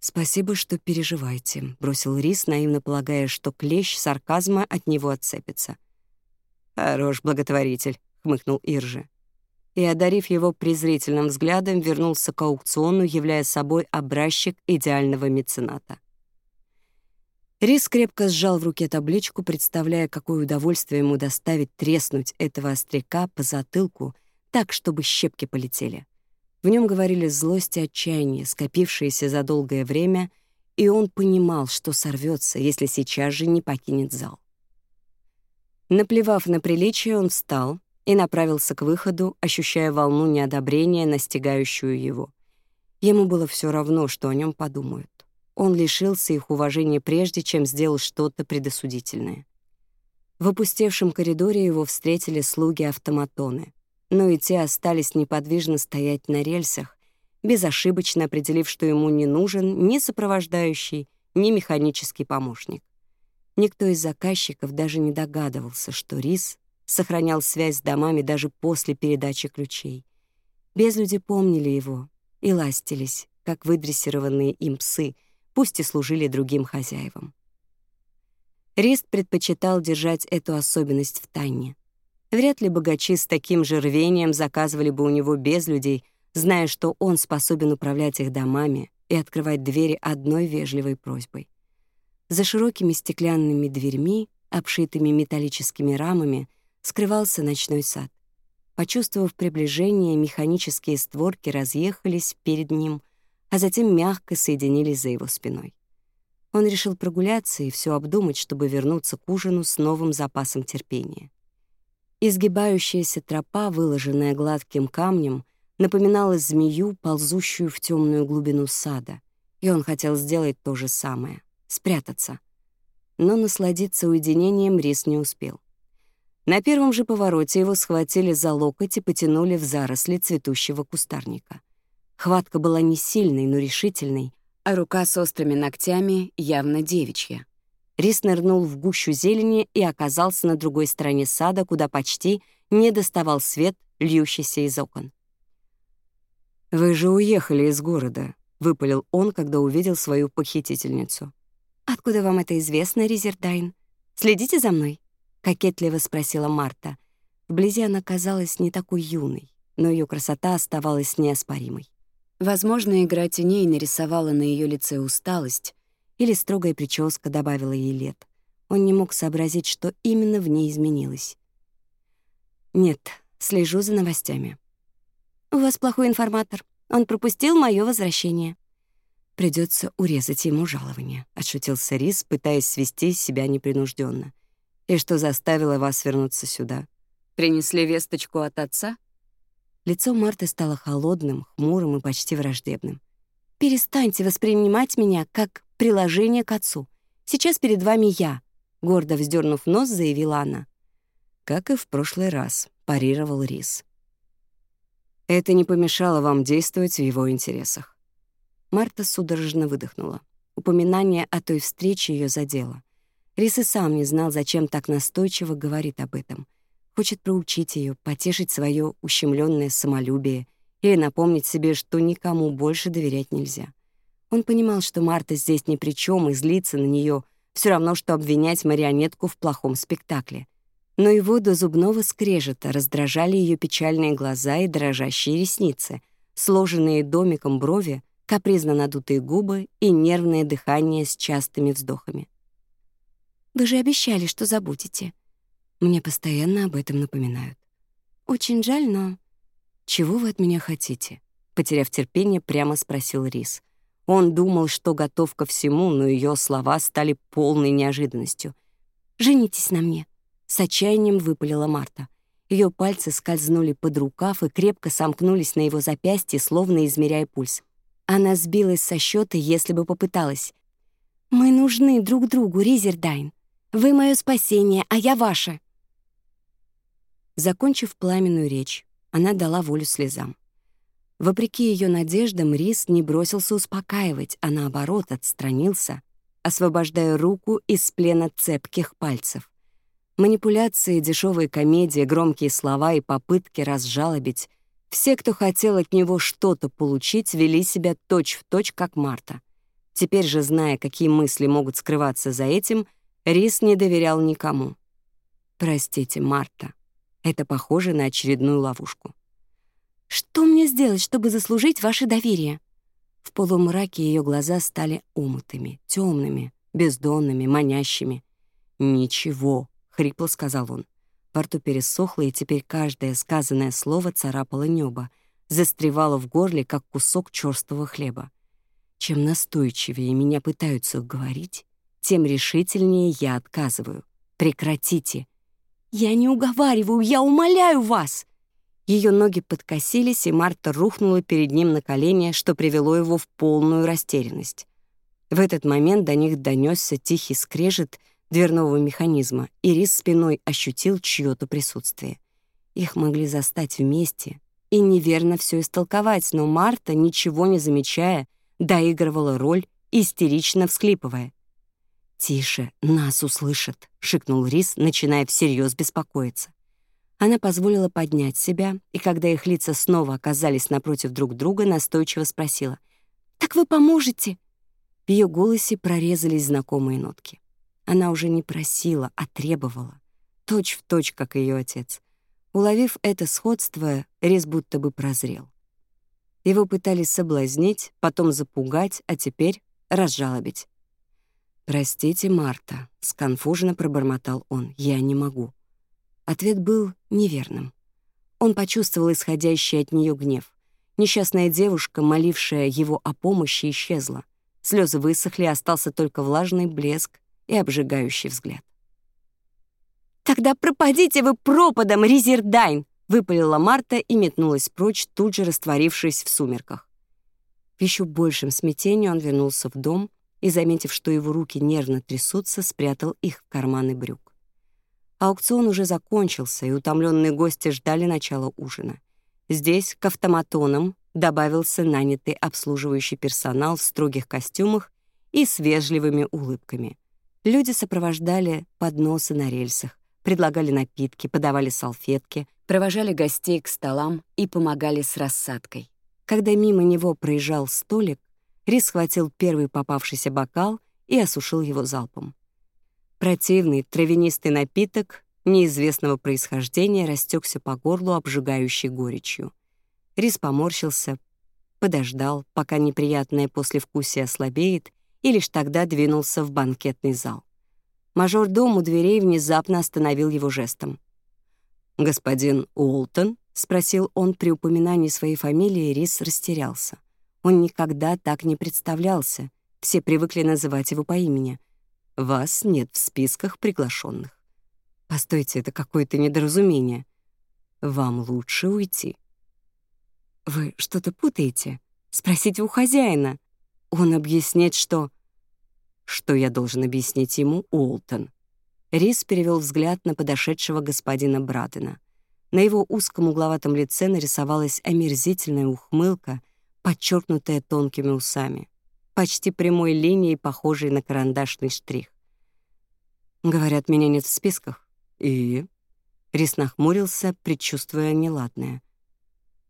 «Спасибо, что переживаете», — бросил Рис, наивно полагая, что клещ сарказма от него отцепится. «Хорош благотворитель», — хмыкнул Иржи. И, одарив его презрительным взглядом, вернулся к аукциону, являя собой образчик идеального мецената. Рис крепко сжал в руке табличку, представляя, какое удовольствие ему доставит треснуть этого остряка по затылку так, чтобы щепки полетели. В нем говорили злость и отчаяние, скопившиеся за долгое время, и он понимал, что сорвется, если сейчас же не покинет зал. Наплевав на приличие, он встал и направился к выходу, ощущая волну неодобрения, настигающую его. Ему было все равно, что о нем подумают. Он лишился их уважения прежде, чем сделал что-то предосудительное. В опустевшем коридоре его встретили слуги-автоматоны, но и те остались неподвижно стоять на рельсах, безошибочно определив, что ему не нужен ни сопровождающий, ни механический помощник. Никто из заказчиков даже не догадывался, что Рис сохранял связь с домами даже после передачи ключей. Безлюди помнили его и ластились, как выдрессированные им псы — пусть и служили другим хозяевам. Рист предпочитал держать эту особенность в тайне. Вряд ли богачи с таким же рвением заказывали бы у него без людей, зная, что он способен управлять их домами и открывать двери одной вежливой просьбой. За широкими стеклянными дверьми, обшитыми металлическими рамами, скрывался ночной сад. Почувствовав приближение, механические створки разъехались перед ним — а затем мягко соединились за его спиной. Он решил прогуляться и все обдумать, чтобы вернуться к ужину с новым запасом терпения. Изгибающаяся тропа, выложенная гладким камнем, напоминала змею, ползущую в темную глубину сада, и он хотел сделать то же самое — спрятаться. Но насладиться уединением Рис не успел. На первом же повороте его схватили за локоть и потянули в заросли цветущего кустарника. Хватка была не сильной, но решительной, а рука с острыми ногтями явно девичья. Рис нырнул в гущу зелени и оказался на другой стороне сада, куда почти не доставал свет, льющийся из окон. «Вы же уехали из города», — выпалил он, когда увидел свою похитительницу. «Откуда вам это известно, Ризердайн? Следите за мной?» — кокетливо спросила Марта. Вблизи она казалась не такой юной, но ее красота оставалась неоспоримой. Возможно, игра теней нарисовала на ее лице усталость или строгая прическа добавила ей лет. Он не мог сообразить, что именно в ней изменилось. «Нет, слежу за новостями». «У вас плохой информатор. Он пропустил мое возвращение». Придется урезать ему жалование», — отшутился Рис, пытаясь свести себя непринужденно. «И что заставило вас вернуться сюда? Принесли весточку от отца?» Лицо Марты стало холодным, хмурым и почти враждебным. «Перестаньте воспринимать меня как приложение к отцу. Сейчас перед вами я», — гордо вздернув нос, заявила она. «Как и в прошлый раз», — парировал Рис. «Это не помешало вам действовать в его интересах». Марта судорожно выдохнула. Упоминание о той встрече ее задело. Рис и сам не знал, зачем так настойчиво говорит об этом хочет проучить ее, потешить свое ущемленное самолюбие или напомнить себе, что никому больше доверять нельзя. Он понимал, что Марта здесь ни при чем и злиться на нее все равно, что обвинять марионетку в плохом спектакле. Но его до зубного скрежета раздражали ее печальные глаза и дрожащие ресницы, сложенные домиком брови, капризно надутые губы и нервное дыхание с частыми вздохами. «Вы же обещали, что забудете», мне постоянно об этом напоминают. «Очень жаль, но...» «Чего вы от меня хотите?» Потеряв терпение, прямо спросил Рис. Он думал, что готов ко всему, но ее слова стали полной неожиданностью. «Женитесь на мне!» С отчаянием выпалила Марта. Ее пальцы скользнули под рукав и крепко сомкнулись на его запястье, словно измеряя пульс. Она сбилась со счета, если бы попыталась. «Мы нужны друг другу, Ризердайн. Вы — мое спасение, а я — ваше. Закончив пламенную речь, она дала волю слезам. Вопреки ее надеждам, Рис не бросился успокаивать, а наоборот отстранился, освобождая руку из плена цепких пальцев. Манипуляции, дешевые комедии, громкие слова и попытки разжалобить — все, кто хотел от него что-то получить, вели себя точь-в-точь, точь, как Марта. Теперь же, зная, какие мысли могут скрываться за этим, Рис не доверял никому. «Простите, Марта», это похоже на очередную ловушку. «Что мне сделать, чтобы заслужить ваше доверие?» В полумраке ее глаза стали умытыми, темными, бездонными, манящими. «Ничего», — хрипло сказал он. Борту пересохло, и теперь каждое сказанное слово царапало небо, застревало в горле, как кусок черствого хлеба. Чем настойчивее меня пытаются уговорить, тем решительнее я отказываю. «Прекратите! «Я не уговариваю, я умоляю вас!» Ее ноги подкосились, и Марта рухнула перед ним на колени, что привело его в полную растерянность. В этот момент до них донесся тихий скрежет дверного механизма, и Рис спиной ощутил чье-то присутствие. Их могли застать вместе и неверно все истолковать, но Марта, ничего не замечая, доигрывала роль, истерично всклипывая. «Тише, нас услышат», — шикнул Рис, начиная всерьез беспокоиться. Она позволила поднять себя, и когда их лица снова оказались напротив друг друга, настойчиво спросила. «Так вы поможете?» В ее голосе прорезались знакомые нотки. Она уже не просила, а требовала. Точь в точь, как ее отец. Уловив это сходство, Рис будто бы прозрел. Его пытались соблазнить, потом запугать, а теперь разжалобить. «Простите, Марта», — сконфуженно пробормотал он, — «я не могу». Ответ был неверным. Он почувствовал исходящий от нее гнев. Несчастная девушка, молившая его о помощи, исчезла. Слезы высохли, остался только влажный блеск и обжигающий взгляд. «Тогда пропадите вы пропадом, Резердайн!» — выпалила Марта и метнулась прочь, тут же растворившись в сумерках. В еще большем смятении он вернулся в дом и, заметив, что его руки нервно трясутся, спрятал их в карманы брюк. Аукцион уже закончился, и утомленные гости ждали начала ужина. Здесь, к автоматонам, добавился нанятый обслуживающий персонал в строгих костюмах и с вежливыми улыбками. Люди сопровождали подносы на рельсах, предлагали напитки, подавали салфетки, провожали гостей к столам и помогали с рассадкой. Когда мимо него проезжал столик, Рис схватил первый попавшийся бокал и осушил его залпом. Противный травянистый напиток неизвестного происхождения растекся по горлу, обжигающей горечью. Рис поморщился, подождал, пока неприятное послевкусие ослабеет, и лишь тогда двинулся в банкетный зал. Мажор дом у дверей внезапно остановил его жестом. «Господин Уолтон?» — спросил он при упоминании своей фамилии, Рис растерялся. Он никогда так не представлялся. Все привыкли называть его по имени. Вас нет в списках приглашенных. Постойте, это какое-то недоразумение. Вам лучше уйти. Вы что-то путаете? Спросите у хозяина. Он объяснит, что... Что я должен объяснить ему, Уолтон? Рис перевел взгляд на подошедшего господина Брадена. На его узком угловатом лице нарисовалась омерзительная ухмылка, подчеркнутая тонкими усами, почти прямой линией, похожей на карандашный штрих. Говорят, меня нет в списках. И? Рис нахмурился, предчувствуя неладное.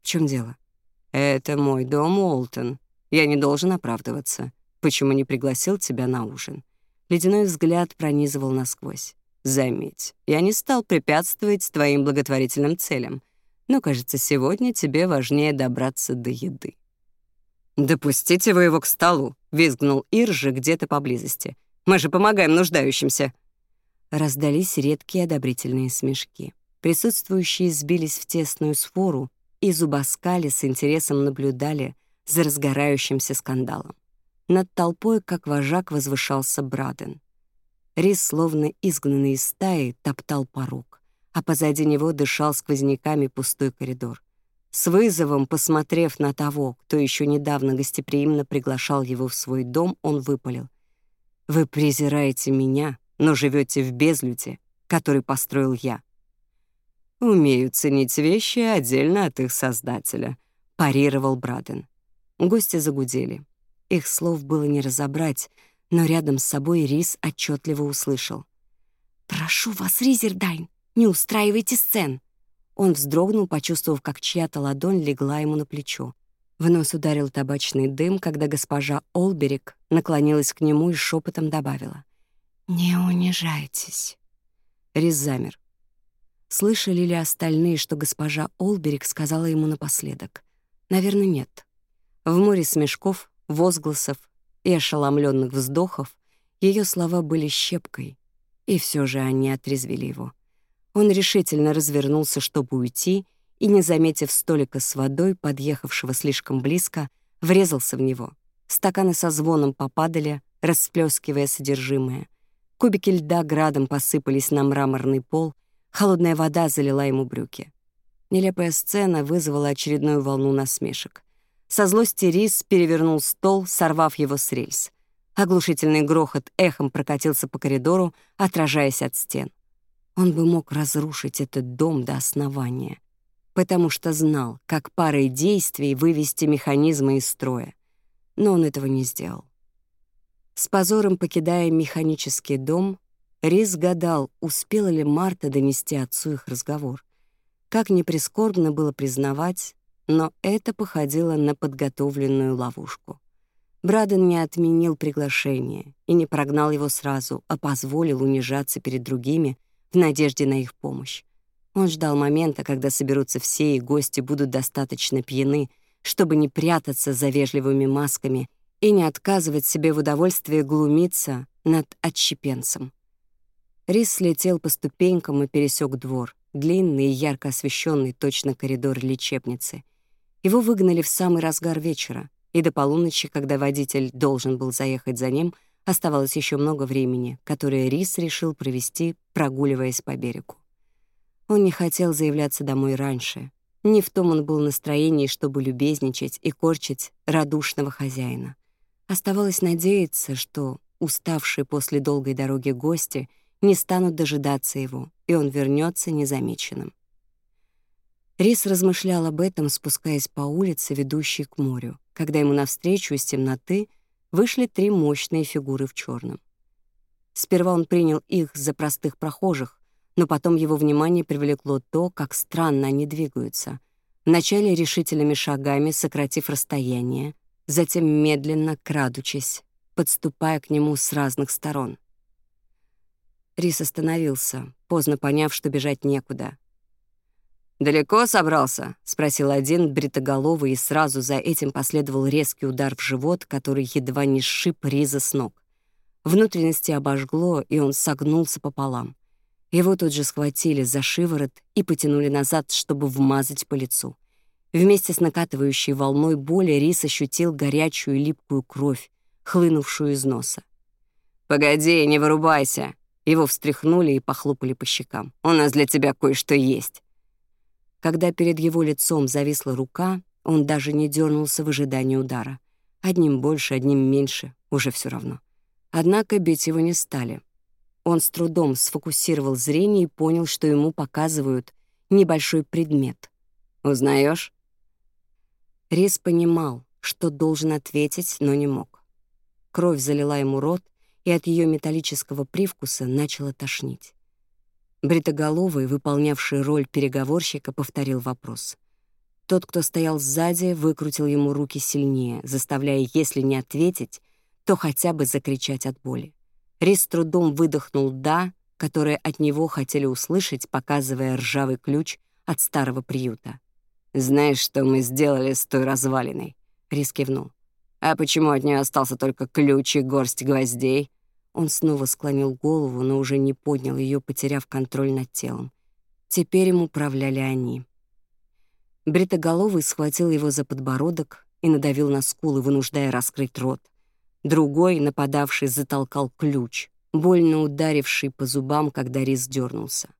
В чем дело? Это мой дом, Уолтон. Я не должен оправдываться. Почему не пригласил тебя на ужин? Ледяной взгляд пронизывал насквозь. Заметь, я не стал препятствовать твоим благотворительным целям, но, кажется, сегодня тебе важнее добраться до еды. «Допустите вы его к столу», — визгнул Иржи где-то поблизости. «Мы же помогаем нуждающимся». Раздались редкие одобрительные смешки. Присутствующие сбились в тесную сфору и зубоскали с интересом наблюдали за разгорающимся скандалом. Над толпой, как вожак, возвышался Браден. Рис, словно изгнанный из стаи, топтал порог, а позади него дышал сквозняками пустой коридор. С вызовом, посмотрев на того, кто еще недавно гостеприимно приглашал его в свой дом, он выпалил. «Вы презираете меня, но живете в безлюде, который построил я». «Умею ценить вещи отдельно от их создателя», — парировал Браден. Гости загудели. Их слов было не разобрать, но рядом с собой Рис отчетливо услышал. «Прошу вас, Ризердайн, не устраивайте сцен!» Он вздрогнул, почувствовав, как чья-то ладонь легла ему на плечо. В нос ударил табачный дым, когда госпожа Олберик наклонилась к нему и шепотом добавила. «Не унижайтесь». Рез замер. Слышали ли остальные, что госпожа Олберик сказала ему напоследок? Наверное, нет. В море смешков, возгласов и ошеломленных вздохов ее слова были щепкой, и все же они отрезвили его. Он решительно развернулся, чтобы уйти, и, не заметив столика с водой, подъехавшего слишком близко, врезался в него. Стаканы со звоном попадали, расплескивая содержимое. Кубики льда градом посыпались на мраморный пол, холодная вода залила ему брюки. Нелепая сцена вызвала очередную волну насмешек. Со злости Рис перевернул стол, сорвав его с рельс. Оглушительный грохот эхом прокатился по коридору, отражаясь от стен. Он бы мог разрушить этот дом до основания, потому что знал, как парой действий вывести механизмы из строя. Но он этого не сделал. С позором покидая механический дом, Рис гадал, успела ли Марта донести отцу их разговор. Как ни прискорбно было признавать, но это походило на подготовленную ловушку. Браден не отменил приглашение и не прогнал его сразу, а позволил унижаться перед другими, надежде на их помощь. Он ждал момента, когда соберутся все, и гости будут достаточно пьяны, чтобы не прятаться за вежливыми масками и не отказывать себе в удовольствии глумиться над отщепенцем. Рис слетел по ступенькам и пересек двор, длинный и ярко освещенный точно коридор лечебницы. Его выгнали в самый разгар вечера, и до полуночи, когда водитель должен был заехать за ним — Оставалось еще много времени, которое Рис решил провести, прогуливаясь по берегу. Он не хотел заявляться домой раньше. Не в том он был настроении, чтобы любезничать и корчить радушного хозяина. Оставалось надеяться, что уставшие после долгой дороги гости не станут дожидаться его, и он вернется незамеченным. Рис размышлял об этом, спускаясь по улице, ведущей к морю, когда ему навстречу из темноты вышли три мощные фигуры в черном. Сперва он принял их за простых прохожих, но потом его внимание привлекло то, как странно они двигаются. Вначале решительными шагами, сократив расстояние, затем медленно крадучись, подступая к нему с разных сторон. Рис остановился, поздно поняв, что бежать некуда. «Далеко собрался?» — спросил один бритоголовый, и сразу за этим последовал резкий удар в живот, который едва не сшиб Риза с ног. Внутренности обожгло, и он согнулся пополам. Его тут же схватили за шиворот и потянули назад, чтобы вмазать по лицу. Вместе с накатывающей волной боли Рис ощутил горячую липкую кровь, хлынувшую из носа. «Погоди, не вырубайся!» Его встряхнули и похлопали по щекам. «У нас для тебя кое-что есть!» Когда перед его лицом зависла рука, он даже не дернулся в ожидании удара. Одним больше, одним меньше, уже все равно. Однако бить его не стали. Он с трудом сфокусировал зрение и понял, что ему показывают небольшой предмет. «Узнаешь?» Рис понимал, что должен ответить, но не мог. Кровь залила ему рот, и от ее металлического привкуса начало тошнить. Бритоголовый, выполнявший роль переговорщика, повторил вопрос. Тот, кто стоял сзади, выкрутил ему руки сильнее, заставляя, если не ответить, то хотя бы закричать от боли. Рис трудом выдохнул «да», которое от него хотели услышать, показывая ржавый ключ от старого приюта. «Знаешь, что мы сделали с той развалиной?» — Рис кивнул. «А почему от нее остался только ключ и горсть гвоздей?» Он снова склонил голову, но уже не поднял ее, потеряв контроль над телом. Теперь им управляли они. Бритоголовый схватил его за подбородок и надавил на скулы, вынуждая раскрыть рот. Другой, нападавший, затолкал ключ, больно ударивший по зубам, когда рис дернулся.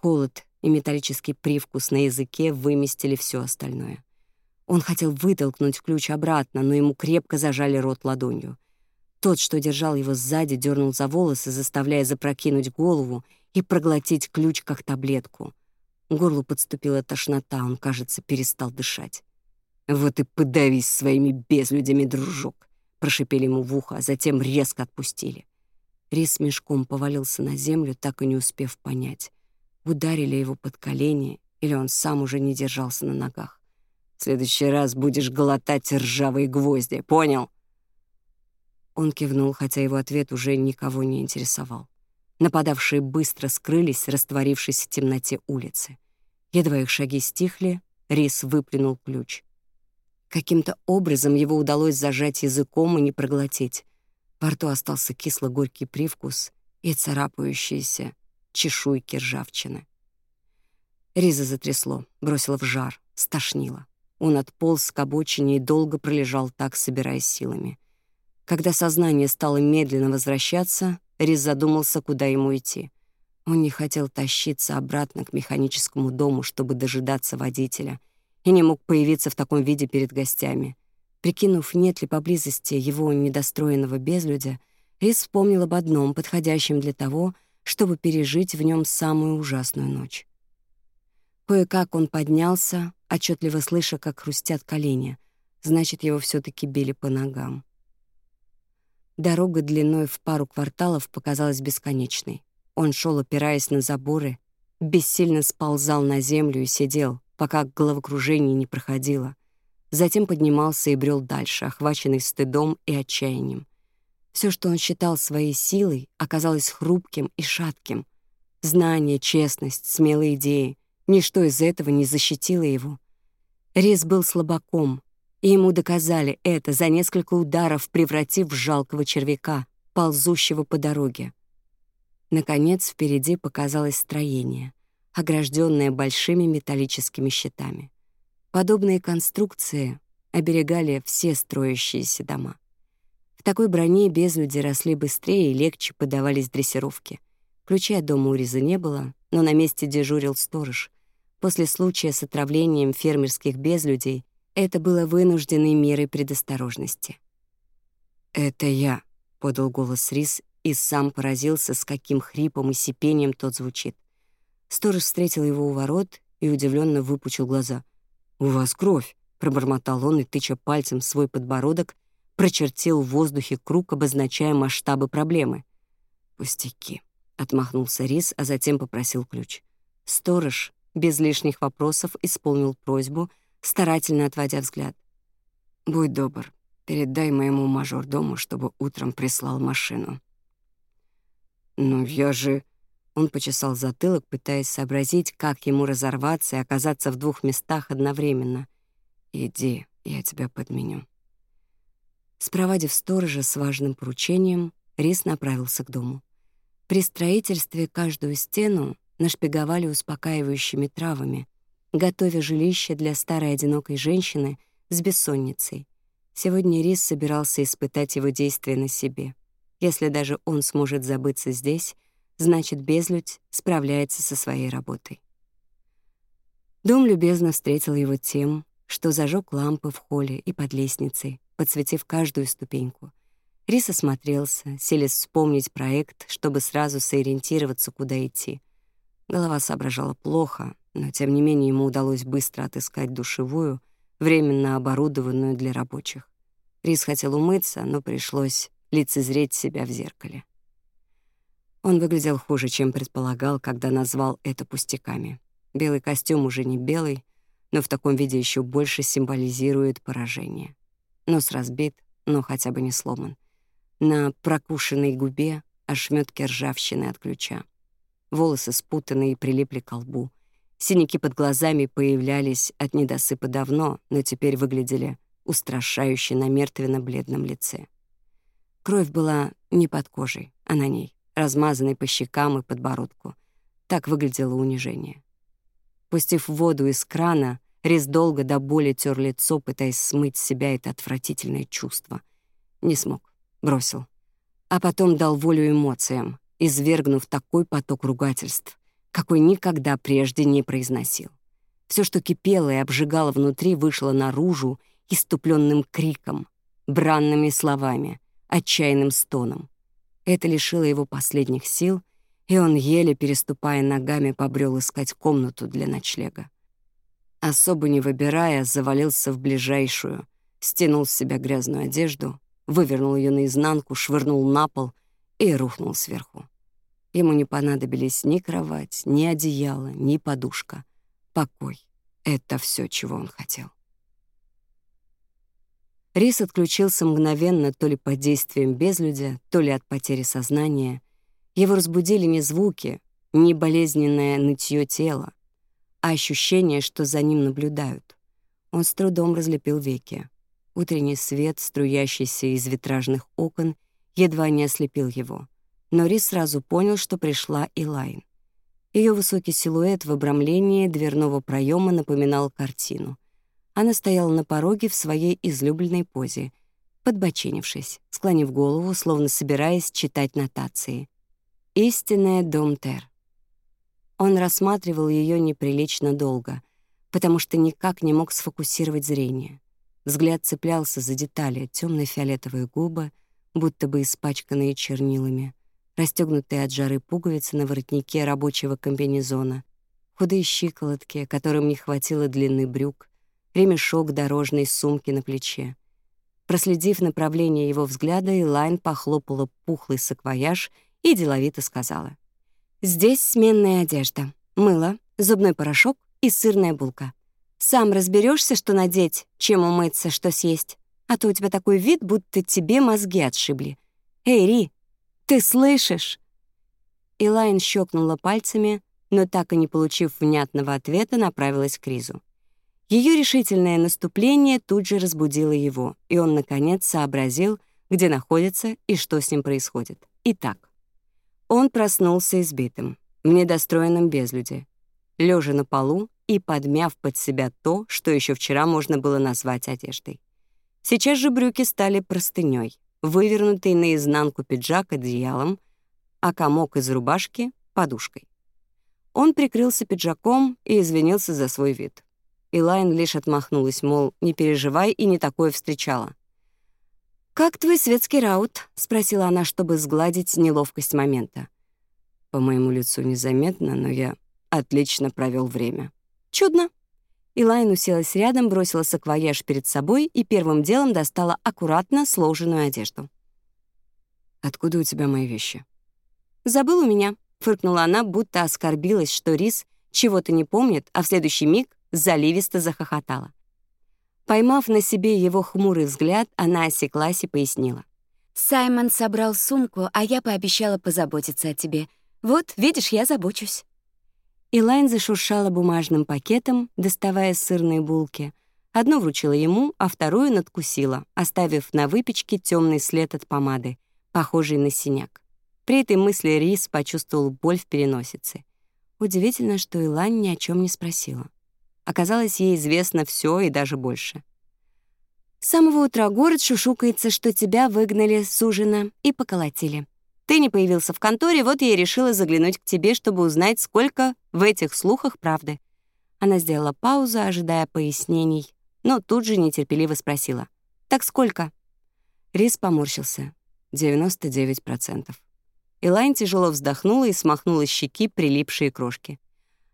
Холод и металлический привкус на языке выместили все остальное. Он хотел вытолкнуть ключ обратно, но ему крепко зажали рот ладонью — тот, что держал его сзади, дернул за волосы, заставляя запрокинуть голову и проглотить ключ как таблетку. Горлу подступила тошнота, он, кажется, перестал дышать. «Вот и подавись своими безлюдями, дружок!» — прошипели ему в ухо, а затем резко отпустили. Рис мешком повалился на землю, так и не успев понять. Ударили его под колени, или он сам уже не держался на ногах. «В следующий раз будешь глотать ржавые гвозди, понял?» Он кивнул, хотя его ответ уже никого не интересовал. Нападавшие быстро скрылись, растворившись в темноте улицы. Едва их шаги стихли, Рис выплюнул ключ. Каким-то образом его удалось зажать языком и не проглотить. Во рту остался кисло-горький привкус и царапающиеся чешуйки ржавчины. Риза затрясло, бросило в жар, стошнило. Он отполз к обочине и долго пролежал так, собирая силами. Когда сознание стало медленно возвращаться, Рис задумался, куда ему идти. Он не хотел тащиться обратно к механическому дому, чтобы дожидаться водителя, и не мог появиться в таком виде перед гостями. Прикинув, нет ли поблизости его недостроенного безлюдя, Рис вспомнил об одном, подходящем для того, чтобы пережить в нем самую ужасную ночь. Кое-как он поднялся, отчетливо слыша, как хрустят колени. Значит, его все таки били по ногам. Дорога длиной в пару кварталов показалась бесконечной. Он шел, опираясь на заборы, бессильно сползал на землю и сидел, пока головокружение не проходило. Затем поднимался и брел дальше, охваченный стыдом и отчаянием. Все, что он считал своей силой, оказалось хрупким и шатким. Знание, честность, смелые идеи — ничто из этого не защитило его. Рез был слабаком, и ему доказали это за несколько ударов, превратив в жалкого червяка, ползущего по дороге. Наконец впереди показалось строение, огражденное большими металлическими щитами. Подобные конструкции оберегали все строящиеся дома. В такой броне безлюди росли быстрее и легче поддавались дрессировке. Ключей от дома у Ризы не было, но на месте дежурил сторож. После случая с отравлением фермерских безлюдей это было вынужденной мерой предосторожности. «Это я», — подал голос Рис и сам поразился, с каким хрипом и сипением тот звучит. Сторож встретил его у ворот и удивленно выпучил глаза. «У вас кровь!» — пробормотал он и, тыча пальцем свой подбородок, прочертил в воздухе круг, обозначая масштабы проблемы. «Пустяки», — отмахнулся Рис, а затем попросил ключ. Сторож, без лишних вопросов, исполнил просьбу — старательно отводя взгляд. «Будь добр, передай моему мажордому, чтобы утром прислал машину». «Ну я же...» Он почесал затылок, пытаясь сообразить, как ему разорваться и оказаться в двух местах одновременно. «Иди, я тебя подменю». Спровадив сторожа с важным поручением, Рис направился к дому. При строительстве каждую стену нашпиговали успокаивающими травами, готовя жилище для старой одинокой женщины с бессонницей. Сегодня Рис собирался испытать его действие на себе. Если даже он сможет забыться здесь, значит, безлюдь справляется со своей работой. Дом любезно встретил его тем, что зажег лампы в холле и под лестницей, подсветив каждую ступеньку. Рис осмотрелся, селись вспомнить проект, чтобы сразу сориентироваться, куда идти. Голова соображала плохо, но тем не менее ему удалось быстро отыскать душевую, временно оборудованную для рабочих. Рис хотел умыться, но пришлось лицезреть себя в зеркале. Он выглядел хуже, чем предполагал, когда назвал это пустяками. Белый костюм уже не белый, но в таком виде еще больше символизирует поражение. Нос разбит, но хотя бы не сломан. На прокушенной губе ошметки ржавчины от ключа. Волосы спутаны и прилипли к лбу — Синяки под глазами появлялись от недосыпа давно, но теперь выглядели устрашающе на мертвенно-бледном лице. Кровь была не под кожей, а на ней, размазанной по щекам и подбородку. Так выглядело унижение. Пустив воду из крана, Рез долго до боли тер лицо, пытаясь смыть с себя это отвратительное чувство. Не смог. Бросил. А потом дал волю эмоциям, извергнув такой поток ругательств, какой никогда прежде не произносил. Все, что кипело и обжигало внутри, вышло наружу иступленным криком, бранными словами, отчаянным стоном. Это лишило его последних сил, и он, еле переступая ногами, побрел искать комнату для ночлега. Особо не выбирая, завалился в ближайшую, стянул с себя грязную одежду, вывернул ее наизнанку, швырнул на пол и рухнул сверху. Ему не понадобились ни кровать, ни одеяло, ни подушка. Покой — это все, чего он хотел. Рис отключился мгновенно то ли под действием безлюдя, то ли от потери сознания. Его разбудили не звуки, не болезненное нытье тела, а ощущение, что за ним наблюдают. Он с трудом разлепил веки. Утренний свет, струящийся из витражных окон, едва не ослепил его — Нори сразу понял, что пришла Илайн. Ее высокий силуэт в обрамлении дверного проема напоминал картину. Она стояла на пороге в своей излюбленной позе, подбочинившись, склонив голову, словно собираясь читать нотации. «Истинная Домтер». Он рассматривал ее неприлично долго, потому что никак не мог сфокусировать зрение. Взгляд цеплялся за детали, темно фиолетовые губы, будто бы испачканные чернилами — расстегнутые от жары пуговицы на воротнике рабочего комбинезона, худые щиколотки, которым не хватило длины брюк, ремешок дорожной сумки на плече. Проследив направление его взгляда, Элайн похлопала пухлый саквояж и деловито сказала. «Здесь сменная одежда, мыло, зубной порошок и сырная булка. Сам разберешься, что надеть, чем умыться, что съесть. А то у тебя такой вид, будто тебе мозги отшибли. Эй, Ри, ты слышишь?» Элайн щелкнула пальцами, но так и не получив внятного ответа, направилась к Ризу. Ее решительное наступление тут же разбудило его, и он, наконец, сообразил, где находится и что с ним происходит. Итак, он проснулся избитым, в недостроенном безлюде, лежа на полу и подмяв под себя то, что еще вчера можно было назвать одеждой. Сейчас же брюки стали простыней, вывернутый наизнанку пиджак одеялом, а комок из рубашки — подушкой. Он прикрылся пиджаком и извинился за свой вид. Илайн лишь отмахнулась, мол, не переживай и не такое встречала. «Как твой светский раут?» — спросила она, чтобы сгладить неловкость момента. По моему лицу незаметно, но я отлично провел время. «Чудно», Илайн уселась рядом, бросила саквояж перед собой и первым делом достала аккуратно сложенную одежду. «Откуда у тебя мои вещи?» «Забыл у меня», — фыркнула она, будто оскорбилась, что Рис чего-то не помнит, а в следующий миг заливисто захохотала. Поймав на себе его хмурый взгляд, она осеклась и пояснила. «Саймон собрал сумку, а я пообещала позаботиться о тебе. Вот, видишь, я забочусь». Илайн зашуршала бумажным пакетом, доставая сырные булки. Одну вручила ему, а вторую надкусила, оставив на выпечке темный след от помады, похожий на синяк. При этой мысли Рис почувствовал боль в переносице. Удивительно, что Илайн ни о чем не спросила. Оказалось, ей известно все и даже больше. С самого утра город шушукается, что тебя выгнали с ужина и поколотили. Ты не появился в конторе, вот я и решила заглянуть к тебе, чтобы узнать, сколько в этих слухах правды. Она сделала паузу, ожидая пояснений, но тут же нетерпеливо спросила. «Так сколько?» Рис поморщился. 99%. Элайн тяжело вздохнула и смахнула с щеки прилипшие крошки.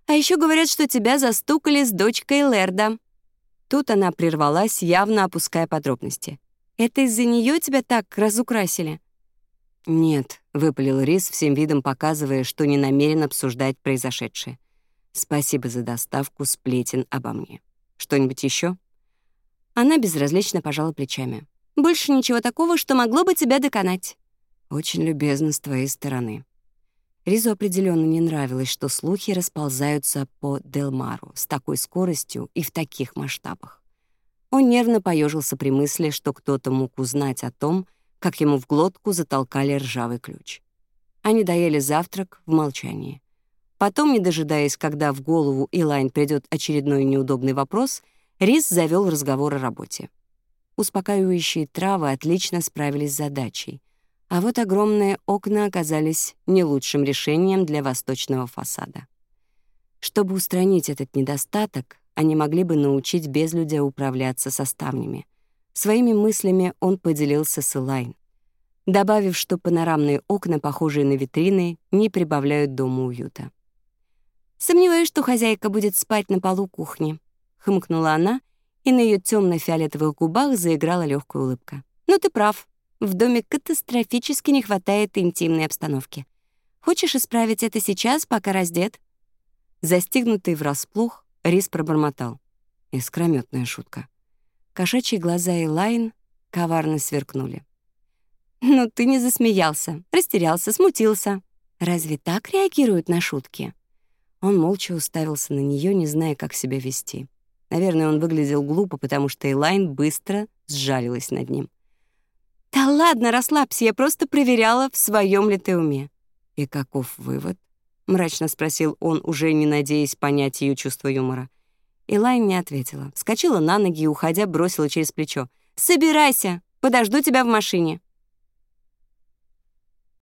«А еще говорят, что тебя застукали с дочкой Лерда». Тут она прервалась, явно опуская подробности. «Это из-за нее тебя так разукрасили?» «Нет», выпалил Рис, всем видом показывая, что не намерен обсуждать произошедшее. «Спасибо за доставку сплетен обо мне. Что-нибудь еще? Она безразлично пожала плечами. «Больше ничего такого, что могло бы тебя доконать». «Очень любезно с твоей стороны». Ризу определенно не нравилось, что слухи расползаются по Делмару с такой скоростью и в таких масштабах. Он нервно поежился при мысли, что кто-то мог узнать о том, что как ему в глотку затолкали ржавый ключ. Они доели завтрак в молчании. Потом, не дожидаясь, когда в голову Илайн придет очередной неудобный вопрос, Рис завел разговор о работе. Успокаивающие травы отлично справились с задачей, а вот огромные окна оказались не лучшим решением для восточного фасада. Чтобы устранить этот недостаток, они могли бы научить безлюдя управляться со ставнями — Своими мыслями он поделился с Элайн, добавив, что панорамные окна, похожие на витрины, не прибавляют дому уюта. «Сомневаюсь, что хозяйка будет спать на полу кухни», — хмыкнула она, и на ее темно-фиолетовых губах заиграла легкая улыбка. Ну ты прав. В доме катастрофически не хватает интимной обстановки. Хочешь исправить это сейчас, пока раздет?» Застигнутый врасплох, Рис пробормотал. «Искрометная шутка». Кошачьи глаза Элайн коварно сверкнули. «Но ты не засмеялся, растерялся, смутился. Разве так реагируют на шутки?» Он молча уставился на нее, не зная, как себя вести. Наверное, он выглядел глупо, потому что Элайн быстро сжалилась над ним. «Да ладно, расслабься, я просто проверяла, в своем ли ты уме». «И каков вывод?» — мрачно спросил он, уже не надеясь понять ее чувство юмора. Элайн не ответила. Вскочила на ноги и, уходя, бросила через плечо. «Собирайся! Подожду тебя в машине!»